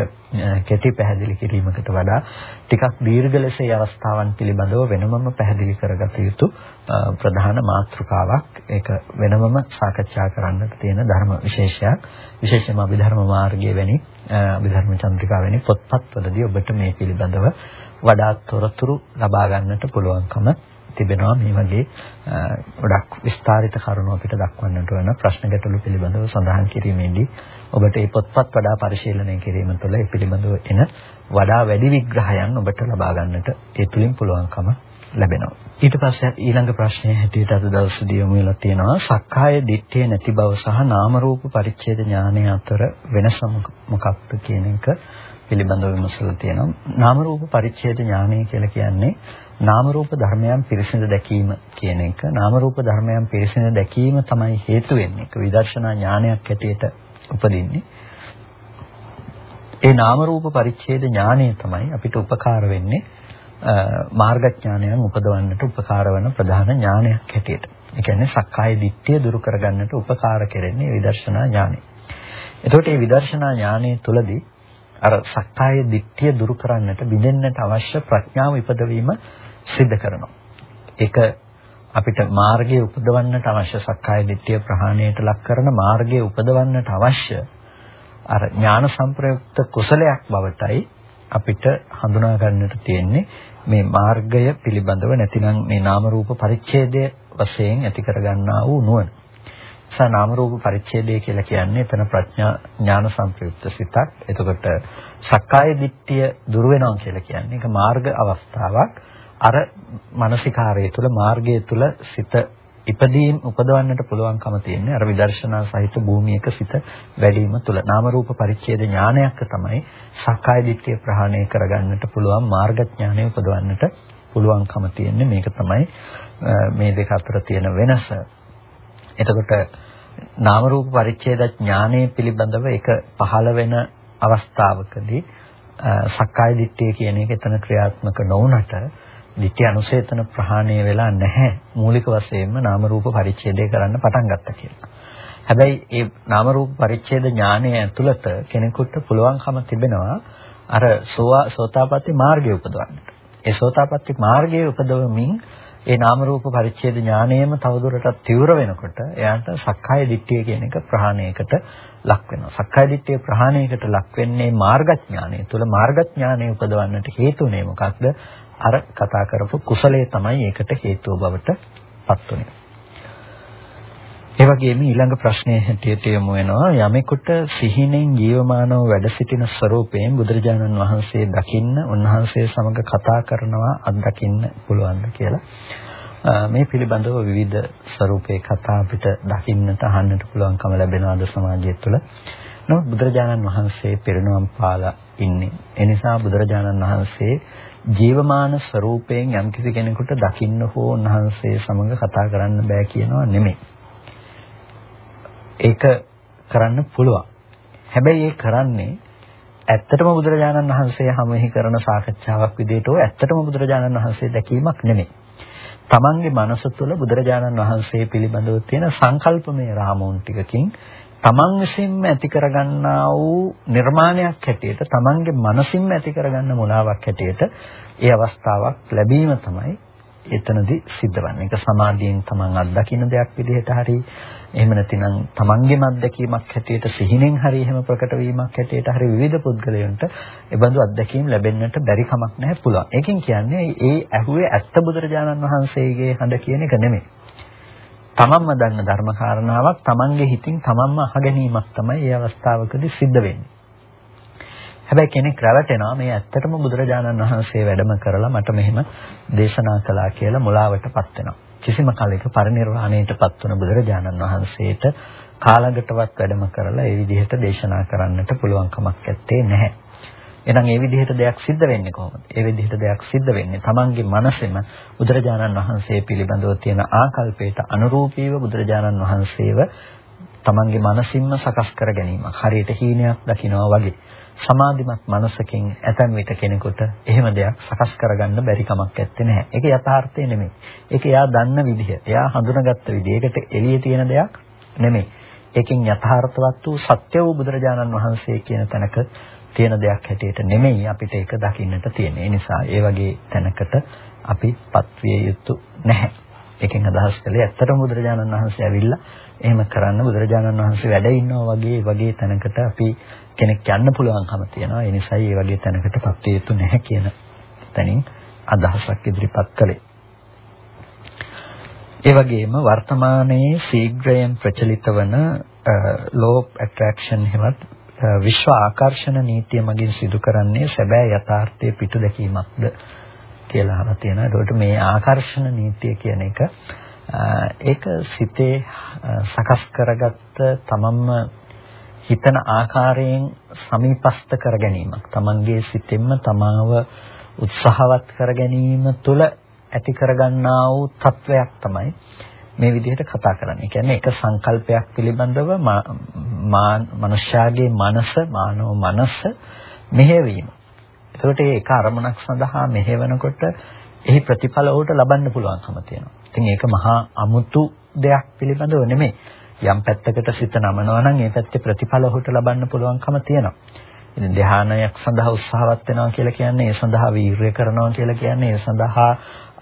කෙටි පැහැදිලි කිරීමකට වඩා ටිකක් දීර්ඝ ලෙස මේ අවස්ථාවන් පිළිබඳව වෙනමම පැහැදිලි කරගත යුතු ප්‍රධාන මාතෘකාවක්. ඒක වෙනමම සාකච්ඡා කරන්නට තියෙන ධර්ම විශේෂයක්. විශේෂයෙන්ම අභිධර්ම මාර්ගයේ වැනි අභිධර්ම චන්ද්‍රිකා වැනි පොත්පත්වලදී ඔබට මේ පිළිබඳව වඩාත් තොරතුරු ලබා ගන්නට පුළුවන්කම තිබෙනවා මේ වගේ ගොඩක් විස්තරිත කරුණු අපිට දක්වන්නට වෙන ප්‍රශ්න ගැටළු පිළිබඳව සඳහන් කිරීමේදී ඔබට මේ පොත්පත් වඩා පරිශීලනය කිරීම තුළ ඒ පිළිබඳව එන වඩා වැඩි විග්‍රහයන් ඔබට ලබා ගන්නට ඒ තුලින් පුළුවන්කම ලැබෙනවා. ඊට පස්සේ ඊළඟ ප්‍රශ්නය හැටියට අද දවසේදී යොමු වෙලා තියෙනවා සක්කාය දිට්ඨිය නැති බව සහ නාම රූප පරිච්ඡේද ඥානය අතර වෙනස මොකක්ද කියන එක පිළිබඳව විමසලා තියෙනවා. නාම රූප පරිච්ඡේද ඥානය කියලා කියන්නේ නාම රූප ධර්මයන් පිරිසිදු දැකීම කියන එක නාම රූප ධර්මයන් පිරිසිදු දැකීම තමයි හේතු වෙන්නේ. ඒක විදර්ශනා ඥානයක් ඇටියට උපදින්නේ. ඒ නාම රූප පරිච්ඡේද ඥානය තමයි අපිට උපකාර වෙන්නේ මාර්ගඥානයන් උපදවන්නට උපකාර වන ප්‍රධාන ඥානයක් හැටියට. ඒ කියන්නේ සක්කාය දිට්ඨිය දුරු කරගන්නට උපකාර කෙරෙන්නේ විදර්ශනා ඥානය. එතකොට මේ විදර්ශනා ඥානය තුළදී අර සක්කාය දිට්ඨිය දුරු කරන්නට බිඳෙන්නට අවශ්‍ය ප්‍රඥාව ඉපදවීම සිද්ධ කරනවා. ඒක අපිට මාර්ගයේ උපදවන්නට අවශ්‍ය සක්කාය දිට්ඨිය ප්‍රහාණයට ලක් කරන මාර්ගයේ උපදවන්නට අවශ්‍ය අර ඥාන සංප්‍රයුක්ත කුසලයක් බවටයි අපිට හඳුනා ගන්නට තියෙන්නේ මේ මාර්ගය පිළිබඳව නැතිනම් මේ නාම රූප පරිච්ඡේදය වශයෙන් ඇති කරගන්නා වූ නුවණ. සා නාම රූප පරිච්ඡේදය කියලා කියන්නේ එතන ප්‍රඥා ඥාන සංප්‍රයුක්ත සිතක්. එතකොට සක්කාය දිට්ඨිය දුර වෙනවා කියලා කියන්නේ ඒක මාර්ග අවස්ථාවක්. අර මානසිකාරය තුළ මාර්ගය තුළ සිත ඉපදීම් උපදවන්නට පුළුවන්කම තියෙන්නේ අර විදර්ශනා සහිත භූමියක සිත වැඩිම තුළ නාම රූප පරිච්ඡේද ඥානයක් තමයි සක්කාය දිට්ඨිය ප්‍රහාණය කරගන්නට පුළුවන් මාර්ග ඥානය උපදවන්නට පුළුවන්කම තියෙන්නේ මේක තමයි මේ දෙක අතර තියෙන වෙනස. එතකොට නාම රූප පරිච්ඡේද ඥානය පිළිබඳව එක පහළ වෙන අවස්ථාවකදී සක්කාය දිට්ඨිය කියන එක එතන ක්‍රියාත්මක නොවුනට දිට්ඨිය අනුසේතන ප්‍රහාණය වෙලා නැහැ මූලික වශයෙන්ම නාම රූප පරිච්ඡේදය කරන්න පටන් ගත්තා කියලා. හැබැයි ඒ නාම රූප පරිච්ඡේද ඥානය ඇතුළත කෙනෙකුට පුළුවන්කම තිබෙනවා අර සෝවා සෝතාපට්ටි මාර්ගය උපදවන්නට. ඒ සෝතාපට්ටි මාර්ගයේ උපදවමින් ඒ නාම රූප පරිච්ඡේද ඥානයම තවදුරටත් තීව්‍ර වෙනකොට එයාට සක්කාය දිට්ඨිය කියන එක ප්‍රහාණයකට ලක් වෙනවා. සක්කාය දිට්ඨිය ප්‍රහාණයකට ලක් වෙන්නේ මාර්ගඥානය තුළ මාර්ගඥානය උපදවන්නට හේතුනේ මොකක්ද? අර කතා කරපු කුසලයේ තමයි ඒකට හේතුව බවට පත් වෙන්නේ. ඒ වගේම ඊළඟ ප්‍රශ්නය හැටියට යමු වෙනවා යමෙකුට සිහිනෙන් ජීවමානව වැඩ සිටින ස්වરૂපයෙන් බුදුරජාණන් වහන්සේ දකින්න උන්වහන්සේ සමග කතා කරනවා අත්දකින්න පුළුවන්ද කියලා මේ පිළිබඳව විවිධ ස්වરૂපේ කතා අපිට දකින්නට අහන්නට පුළුවන්කම ලැබෙනවා අද සමාජය තුළ. නමුත් බුදුරජාණන් වහන්සේ පිරිනුවම් පාලා ඉන්නේ. ඒ නිසා බුදුරජාණන් වහන්සේ ජීවමාන ස්වરૂපයෙන් යම්කිසි කෙනෙකුට දකින්න හෝ උන්වහන්සේ සමග කතා කරන්න බෑ කියනවා නෙමෙයි. ඒක කරන්න පුළුවන්. හැබැයි ඒ කරන්නේ ඇත්තටම බුදුරජාණන් වහන්සේ හැමෙහි කරන සාකච්ඡාවක් විදිහට ඕ ඇත්තටම බුදුරජාණන් වහන්සේ දැකීමක් නෙමෙයි. තමන්ගේ මනස තුළ බුදුරජාණන් වහන්සේ පිළිබඳව තියෙන සංකල්පමය රාමෝන් ටිකකින් තමන් විසින්ම ඇති කරගන්නා වූ නිර්මාණයක් හැටියට තමන්ගේ මනසින්ම ඇති කරගන්න මුලාවක් හැටියට ඒ අවස්ථාවක් ලැබීම තමයි එතනදී සිද්ධවන්නේ. ඒක සමාධියෙන් තමන් අත්දකින්න දෙයක් විදිහට හරි එහෙම නැතිනම් තමන්ගේම අත්දැකීමක් හැටියට සිහිනෙන් හරි එහෙම ප්‍රකට වීමක් හැටියට හරි විවිධ පුද්ගලයන්ට ඒ බඳු අත්දැකීම් ලැබෙන්නට බැරි කමක් නැහැ පුළුවන්. ඒකෙන් කියන්නේ ඒ ඇහුවේ ඇත්ත බුදුරජාණන් වහන්සේගේ හඬ කියන එක නෙමෙයි. තමන්ම දන්න ධර්ම කාරණාවක් තමන්ගේ හිතින් තමන්ම අහගැනීමක් තමයි මේ අවස්ථාවකදී සිද්ධ වෙන්නේ. හැබැයි කෙනෙක් රැවටෙනවා මේ ඇත්තටම බුදුරජාණන් වහන්සේ වැඩම කරලා මට මෙහෙම දේශනා කළා කියලා මුලාවටපත් වෙනවා. කිසිම කලයක පරිණිරවාණයටපත් වුණ බුදුරජාණන් වහන්සේට කාලඟටවත් වැඩම කරලා ඒ විදිහට දේශනා කරන්නට පුළුවන් කමක් නැත්තේ නැහැ. එහෙනම් ඒ විදිහට දෙයක් සිද්ධ වෙන්නේ කොහොමද? ඒ විදිහට දෙයක් සිද්ධ වෙන්නේ තමන්ගේ මනසෙම බුදුරජාණන් වහන්සේ පිළිබඳව තියෙන ආකල්පයට අනුරූපීව බුදුරජාණන් වහන්සේව තමන්ගේ මනසින්ම සකස් කර ගැනීමක්. හරියට හීනයක් දකිනවා වගේ. සමාධිමත් මනසකින් ඇතන් විට කෙනෙකුට එහෙම දෙයක් සකස් කරගන්න බැරි කමක් නැත්තේ නැහැ. ඒක යථාර්ථය නෙමෙයි. ඒක එයා දන්න විදිහ. එයා හඳුනාගත්ත විදිහ. ඒකට එළියේ තියෙන දෙයක් නෙමෙයි. ඒකෙන් යථාර්ථවත් වූ සත්‍ය වූ බුදුරජාණන් වහන්සේ කියන තැනක තියෙන දෙයක් හැටියට නෙමෙයි අපිට ඒක දකින්නට තියෙන්නේ. ඒ නිසා ඒ වගේ තැනකට අපිපත් විය යුතු නැහැ. ඒකෙන් අදහස් කළේ ඇත්තටම බුදුරජාණන් වහන්සේ ඇවිල්ලා එහෙම කරන්න බුදුරජාණන් වහන්සේ වැඩ ඉන්නවා වගේ වගේ තැනකට අපි කෙනෙක් යන්න පුළුවන්කම තියෙනවා. ඒ නිසා මේ වගේ තැනකටපත් විය යුතු නැහැ කියන තැනින් අදහසක් ඉදිරිපත් කළේ. ඒ වගේම වර්තමානයේ ශීඝ්‍රයෙන් ප්‍රචලිත වන law of attraction හෙවත් විශ්ව ආකර්ෂණ නීතිය මගින් සිදු කරන්නේ සැබෑ යථාර්ථයේ පිටු දැකීමක්ද කියලා අහලා තියෙනවා. ඒකට මේ ආකර්ෂණ නීතිය කියන එක ඒක සිතේ සකස් කරගත්ත තමන්ම හිතන ආකාරයෙන් සමීපස්ත කර ගැනීමක්. තමන්ගේ සිතෙන්ම තමාව උත්සාහවත් කර ගැනීම තුළ ඇති කරගන්නා වූ තත්වයක් තමයි මේ විදිහට කතා කරන්නේ. කියන්නේ එක සංකල්පයක් පිළිබඳව මනුෂ්‍යයාගේ මනස, මානව මනස මෙහෙවීම. එතකොට ඒක අරමුණක් සඳහා මෙහෙවනකොට එහි ප්‍රතිඵල උට ලබන්න පුළුවන්කම තියෙනවා. ඉතින් ඒක මහා අමුතු දෙයක් පිළිබඳව නෙමෙයි. යම් පැත්තකට සිත නමනවා නම් ඒ පැත්තේ ප්‍රතිඵල උට ලබන්න පුළුවන්කම තියෙනවා. ඉතින් ධානයක් සඳහා උත්සාහවත් වෙනවා කියලා කියන්නේ ඒ සඳහා වීරිය කරනවා කියලා කියන්නේ ඒ සඳහා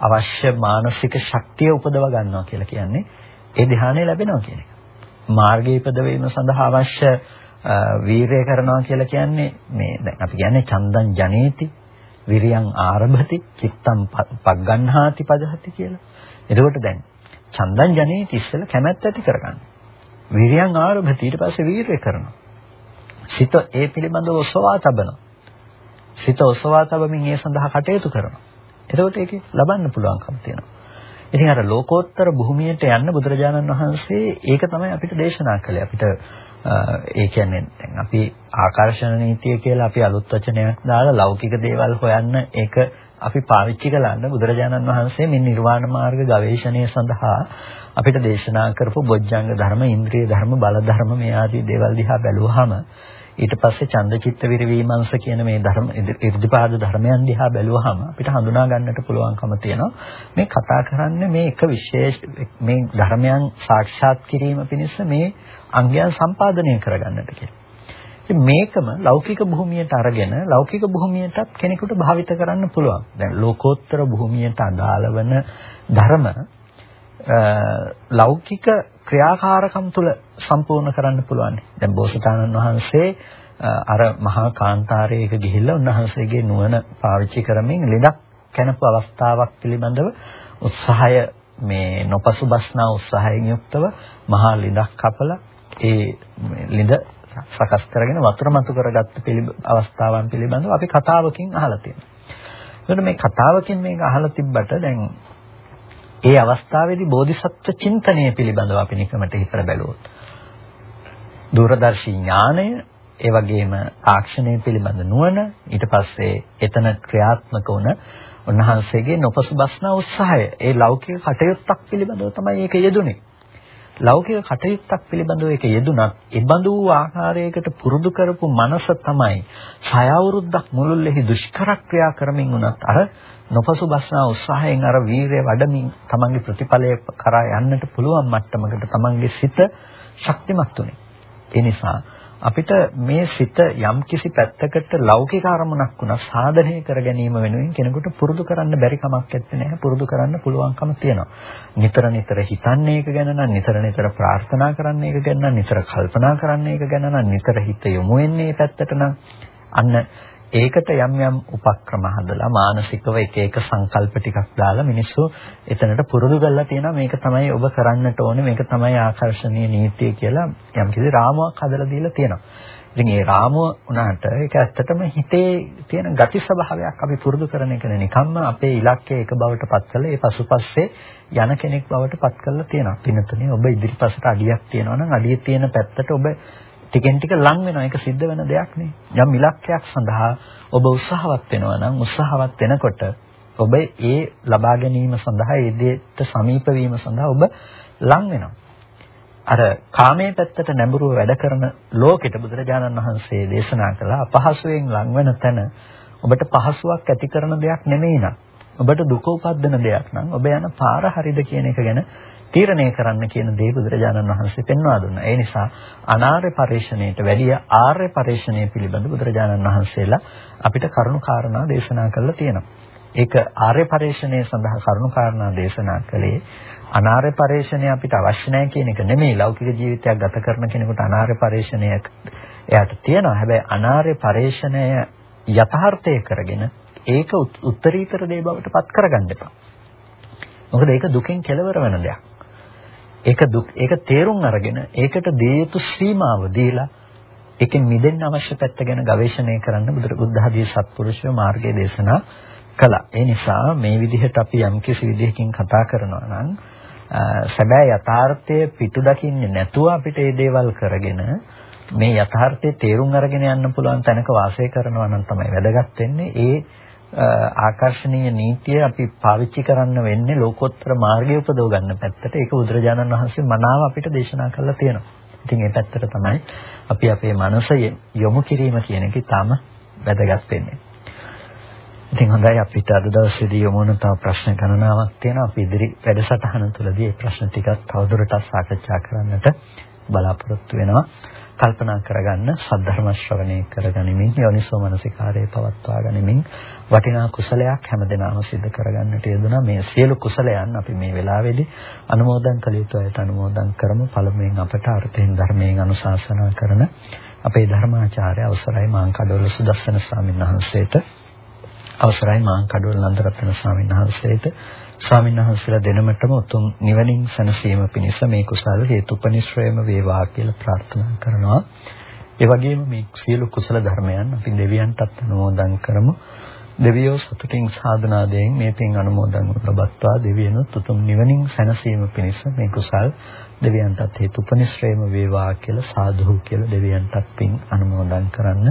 අවශ්‍ය මානසික ශක්තිය උපදව ගන්නවා කියලා කියන්නේ ඒ ධානය ලැබෙනවා කියන එක. මාර්ගයේ ඉපදවීම සඳහා අවශ්‍ය වීරිය කරනවා කියලා කියන්නේ මේ දැන් අපි කියන්නේ චන්දං ජනේති විරියං ආරභති චිත්තං පග්ගණ්හාති පදහති කියලා. එතකොට දැන් චන්දං ජනේති ඉස්සෙල්ලා කැමැත්ත ඇති කරගන්න. විරියං ආරභති ඊට පස්සේ වීරිය කරනවා. සිත ඒ පිළිබඳව ඔසවා තබනවා. සිත ඔසවා තබමින් ඒ සඳහා කටයුතු කරනවා. එතකොට ඒකේ ලබන්න පුළුවන්කම තියෙනවා. ඉතින් අර ලෝකෝත්තර භූමියට යන්න බුදුරජාණන් වහන්සේ ඒක තමයි අපිට දේශනා කළේ. අපිට ඒ කියන්නේ දැන් අපි ආකර්ෂණ නීතිය කියලා අපි අලුත් වචනයක් දාලා ලෞකික දේවල් හොයන්න ඒක අපි පාවිච්චි කළාන්න බුදුරජාණන් වහන්සේ මේ නිර්වාණ මාර්ග ගවේෂණය සඳහා අපිට දේශනා කරපු බොජ්ජංග ධර්ම, ඉන්ද්‍රිය ධර්ම, බල ධර්ම මේ ආදී දේවල් දිහා බැලුවාම ඊට පස්සේ චන්දචිත්ත විරිවීමංශ කියන මේ ධර්ම ඉර්ධිපාද ධර්මයන් දිහා බැලුවහම අපිට හඳුනා ගන්නට පුළුවන්කම තියෙනවා මේ කතා කරන්නේ මේ එක විශේෂ මේ ධර්මයන් සාක්ෂාත් කිරීම පිණිස මේ අංගයන් සම්පාදනය කරගන්නට කියලා. මේකම ලෞකික භූමියට අරගෙන ලෞකික භූමියටත් කෙනෙකුට භාවිත කරන්න පුළුවන්. දැන් ලෝකෝත්තර භූමියට අදාළ වන ධර්ම ලෞකික ක්‍රියාකාරකම් තුළ සම්පූර්ණ කරන්න පුළුවන්. දැන් බෝසතාණන් වහන්සේ අර මහා කාන්තාරයක ගිහිල්ලා උන්වහන්සේගේ නුවණ පාවිච්චි කරමින් ලෙඩක් කැනපු අවස්ථාවක් පිළිබඳව උත්සාහය මේ නොපසුබස්නා උත්සාහයෙන් යුක්තව මහා ලිඳක් කපලා ඒ ලිඳ සකස් කරගෙන වතුර මතු කරගත්ත අවස්ථාවන් පිළිබඳව අපි කතාවකින් අහලා තියෙනවා. එතකොට මේ කතාවකින් මේක අහලා තිබ්බට දැන් ඒ අවස්ථාවේදී බෝධිසත්ව චින්තනය පිළිබඳව අපි නිකමට හිතලා බැලුවොත්. දූරදර්ශී ඥානය ඒ වගේම තාක්ෂණය පිළිබඳ නුවණ ඊට පස්සේ එතන ක්‍රියාත්මක වුණ උන්වහන්සේගේ නොපසුබස්නා උත්සාහය. ඒ ලෞකික කටයුත්තක් පිළිබඳව තමයි ඒක යෙදුනේ. ලෞකික කටයුත්තක් පිළිබඳව ඒක යෙදුනත් ඒබඳු ආකාරයකට පුරුදු කරපු මනස තමයි සය අවුරුද්දක් මුළුල්ලේ දුෂ්කර ක්‍රියා කරමින් උනත් අර නොපසුබස්නා උත්සාහයෙන් අර වීරය වඩමින් තමන්ගේ ප්‍රතිඵලය කරා යන්නට පුළුවන් මට්ටමකට තමන්ගේ සිත ශක්තිමත් උනේ. ඒ නිසා අපිට මේ සිත යම්කිසි පැත්තකට ලෞකික අරමුණක් වුණා සාධනය කර ගැනීම වෙනුවෙන් කෙනෙකුට පුරුදු කරන්න බැරි කමක් නැත්තේ පුරුදු කරන්න පුළුවන්කම තියෙනවා. නිතර නිතර හිතන්නේ ඒක ගැන නම් නිතර නිතර ප්‍රාර්ථනා කරන්නේ ඒක ගැන නම් නිතර කල්පනා කරන්නේ ඒක ගැන නම් නිතර හිත යොමු වෙන්නේ පැත්තට නම් අන්න ඒකට යම් යම් උපක්‍රම හදලා මානසිකව එක එක සංකල්ප ටිකක් දාලා මිනිස්සු එතනට පුරුදු කරලා තියෙනවා මේක තමයි ඔබ කරන්නට ඕනේ මේක තමයි ආකර්ෂණීය නීතිය කියලා යම් කිසි රාමුවක් හදලා දීලා තියෙනවා. ඉතින් ඒ රාමුව උනාට ඒක ඇත්තටම හිතේ තියෙන ගති ස්වභාවයක් අපි පුරුදු කරන එක නිකම්ම අපේ ඉලක්කය එක බවට පත් කරලා ඒ පසුපස්සේ යන කෙනෙක් බවට පත් කරලා තියෙනවා. පින්නතුනේ ඔබ ඉදිරිපසට අඩියක් තියෙනවා නම් අඩිය තියෙන පැත්තට ඔබ ටිකෙන් ටික ලං වෙනවා. ඒක සිද්ධ වෙන දෙයක් නේ. යම් ඉලක්කයක් සඳහා ඔබ උත්සාහවත් වෙනවා නම් උත්සාහවත් වෙනකොට ඔබ ඒ ලබා ගැනීම සඳහා ඒ දෙයට සමීප වීම සඳහා ඔබ ලං වෙනවා. අර කාමයේ පැත්තට නැඹුරුව වැඩ කරන ලෝකෙට බුදුරජාණන් වහන්සේ දේශනා කළ අපහසුයෙන් ලං වෙන තැන ඔබට පහසුවක් ඇති කරන දෙයක් නෙමෙයි නං. ඔබට දුක උපද්දන දෙයක් නම් ඔබ යන පාර හරිද කියන එක ගැන තීරණය කරන්න කියන දේ බුදුරජාණන් වහන්සේ පෙන්වා දුන්නා. ඒ නිසා අනාර්ය පරිශ්‍රණයට වැඩිය ආර්ය පරිශ්‍රණය පිළිබඳ බුදුරජාණන් වහන්සේලා අපිට කරුණු කාරණා දේශනා කරලා තියෙනවා. ඒක ආර්ය පරිශ්‍රණය සඳහා කරුණු කාරණා දේශනා කළේ අනාර්ය පරිශ්‍රණය අපිට අවශ්‍ය නැහැ කියන එක නෙමෙයි. ලෞකික ජීවිතයක් ගත කරන කෙනෙකුට අනාර්ය පරිශ්‍රණයක් එයාට තියෙනවා. හැබැයි අනාර්ය පරිශ්‍රණය යථාර්ථය කරගෙන ඒක උත්තරීතර දේ බවට පත් කරගන්න එපා. මොකද ඒක දුකෙන් කෙලවර වෙන දෙයක්. ඒක දුක් ඒක තේරුම් අරගෙන ඒකට දිය යුතු සීමාව දීලා ඒකෙන් මිදෙන්න අවශ්‍ය පැත්ත ගැන ගවේෂණය කරන්න බුදුරජාණන් ආදී සත්පුරුෂයෝ මාර්ගය දේශනා කළා. ඒ නිසා මේ විදිහට අපි යම්කිසි විදිහකින් කතා කරනවා නම් සැබෑ යථාර්ථය පිටු දකින්නේ නැතුව අපිට මේ දේවල් කරගෙන මේ යථාර්ථය තේරුම් අරගෙන යන්න පුළුවන් තැනක වාසය කරනවා නම් තමයි වැදගත් වෙන්නේ. ඒ ආකර්ෂණීය නීතිය අපි පාවිච්චි කරන්න වෙන්නේ ලෝකෝත්තර මාර්ගය උපදව ගන්න පැත්තට. ඒක බුදුරජාණන් වහන්සේ මනාව අපිට දේශනා කරලා තියෙනවා. ඉතින් ඒ පැත්තට තමයි අපි අපේ මනස යොමු කිරීම කියන එක ඊටාම වැදගත් වෙන්නේ. ඉතින් හොඳයි අපිට අද දවසේදී යොමු වුණ තව ප්‍රශ්න ගණනාවක් තියෙනවා. අපි ඉදිරි වැඩසටහන තුළදී මේ ප්‍රශ්න ටිකක් තවදුරටත් සාකච්ඡා කරන්නට බලාපොරොත්තු වෙනවා. කල්පනා කරගන්න සද්ධර්ම ශ්‍රවණය කරගනිමින් යෝනිසෝ මනසිකාරයේ පවත්වා ගනිමින් වටිනා කුසලයක් හැමදෙනාම සිදු කරගන්නට යෙදුණා. මේ සියලු කුසලයන් අපි මේ වෙලාවේදී අනුමෝදන් කළ යුතු අයට අනුමෝදන් කරමු. පළමුවෙන් අපට අර්ථයෙන් ධර්මයෙන් අනුශාසනා කරන අපේ ධර්මාචාර්ය අවසරයි මාංකඩවල සුදස්සන ස්වාමීන් වහන්සේට අවසරයි මාංකඩවල නන්දරත්න ස්වාමීන් වහන්සේට ස්වාමීන් වහන්සේලා දෙනමටම උතුම් නිවනින් සැනසීම පිණිස මේ කුසල හේතුපනිශ්‍රයම වේවා කියලා ප්‍රාර්ථනා කරනවා. ඒ වගේම මේ සියලු කුසල ධර්මයන් අපි දෙවියන්ටත් අනුමෝදන් කරමු. දෙවියෝ සතුටින් සාධනාදයෙන් මේ පින් අනුමෝදන් ලබත්වා දෙවියනොත් උතුම් නිවනින් සැනසීම පිණිස මේ කුසල් දෙවියන්ටත් හේතුපනිශ්‍රයම වේවා කියලා සාදු කියලා දෙවියන්ටත් පින් අනුමෝදන් කරන්න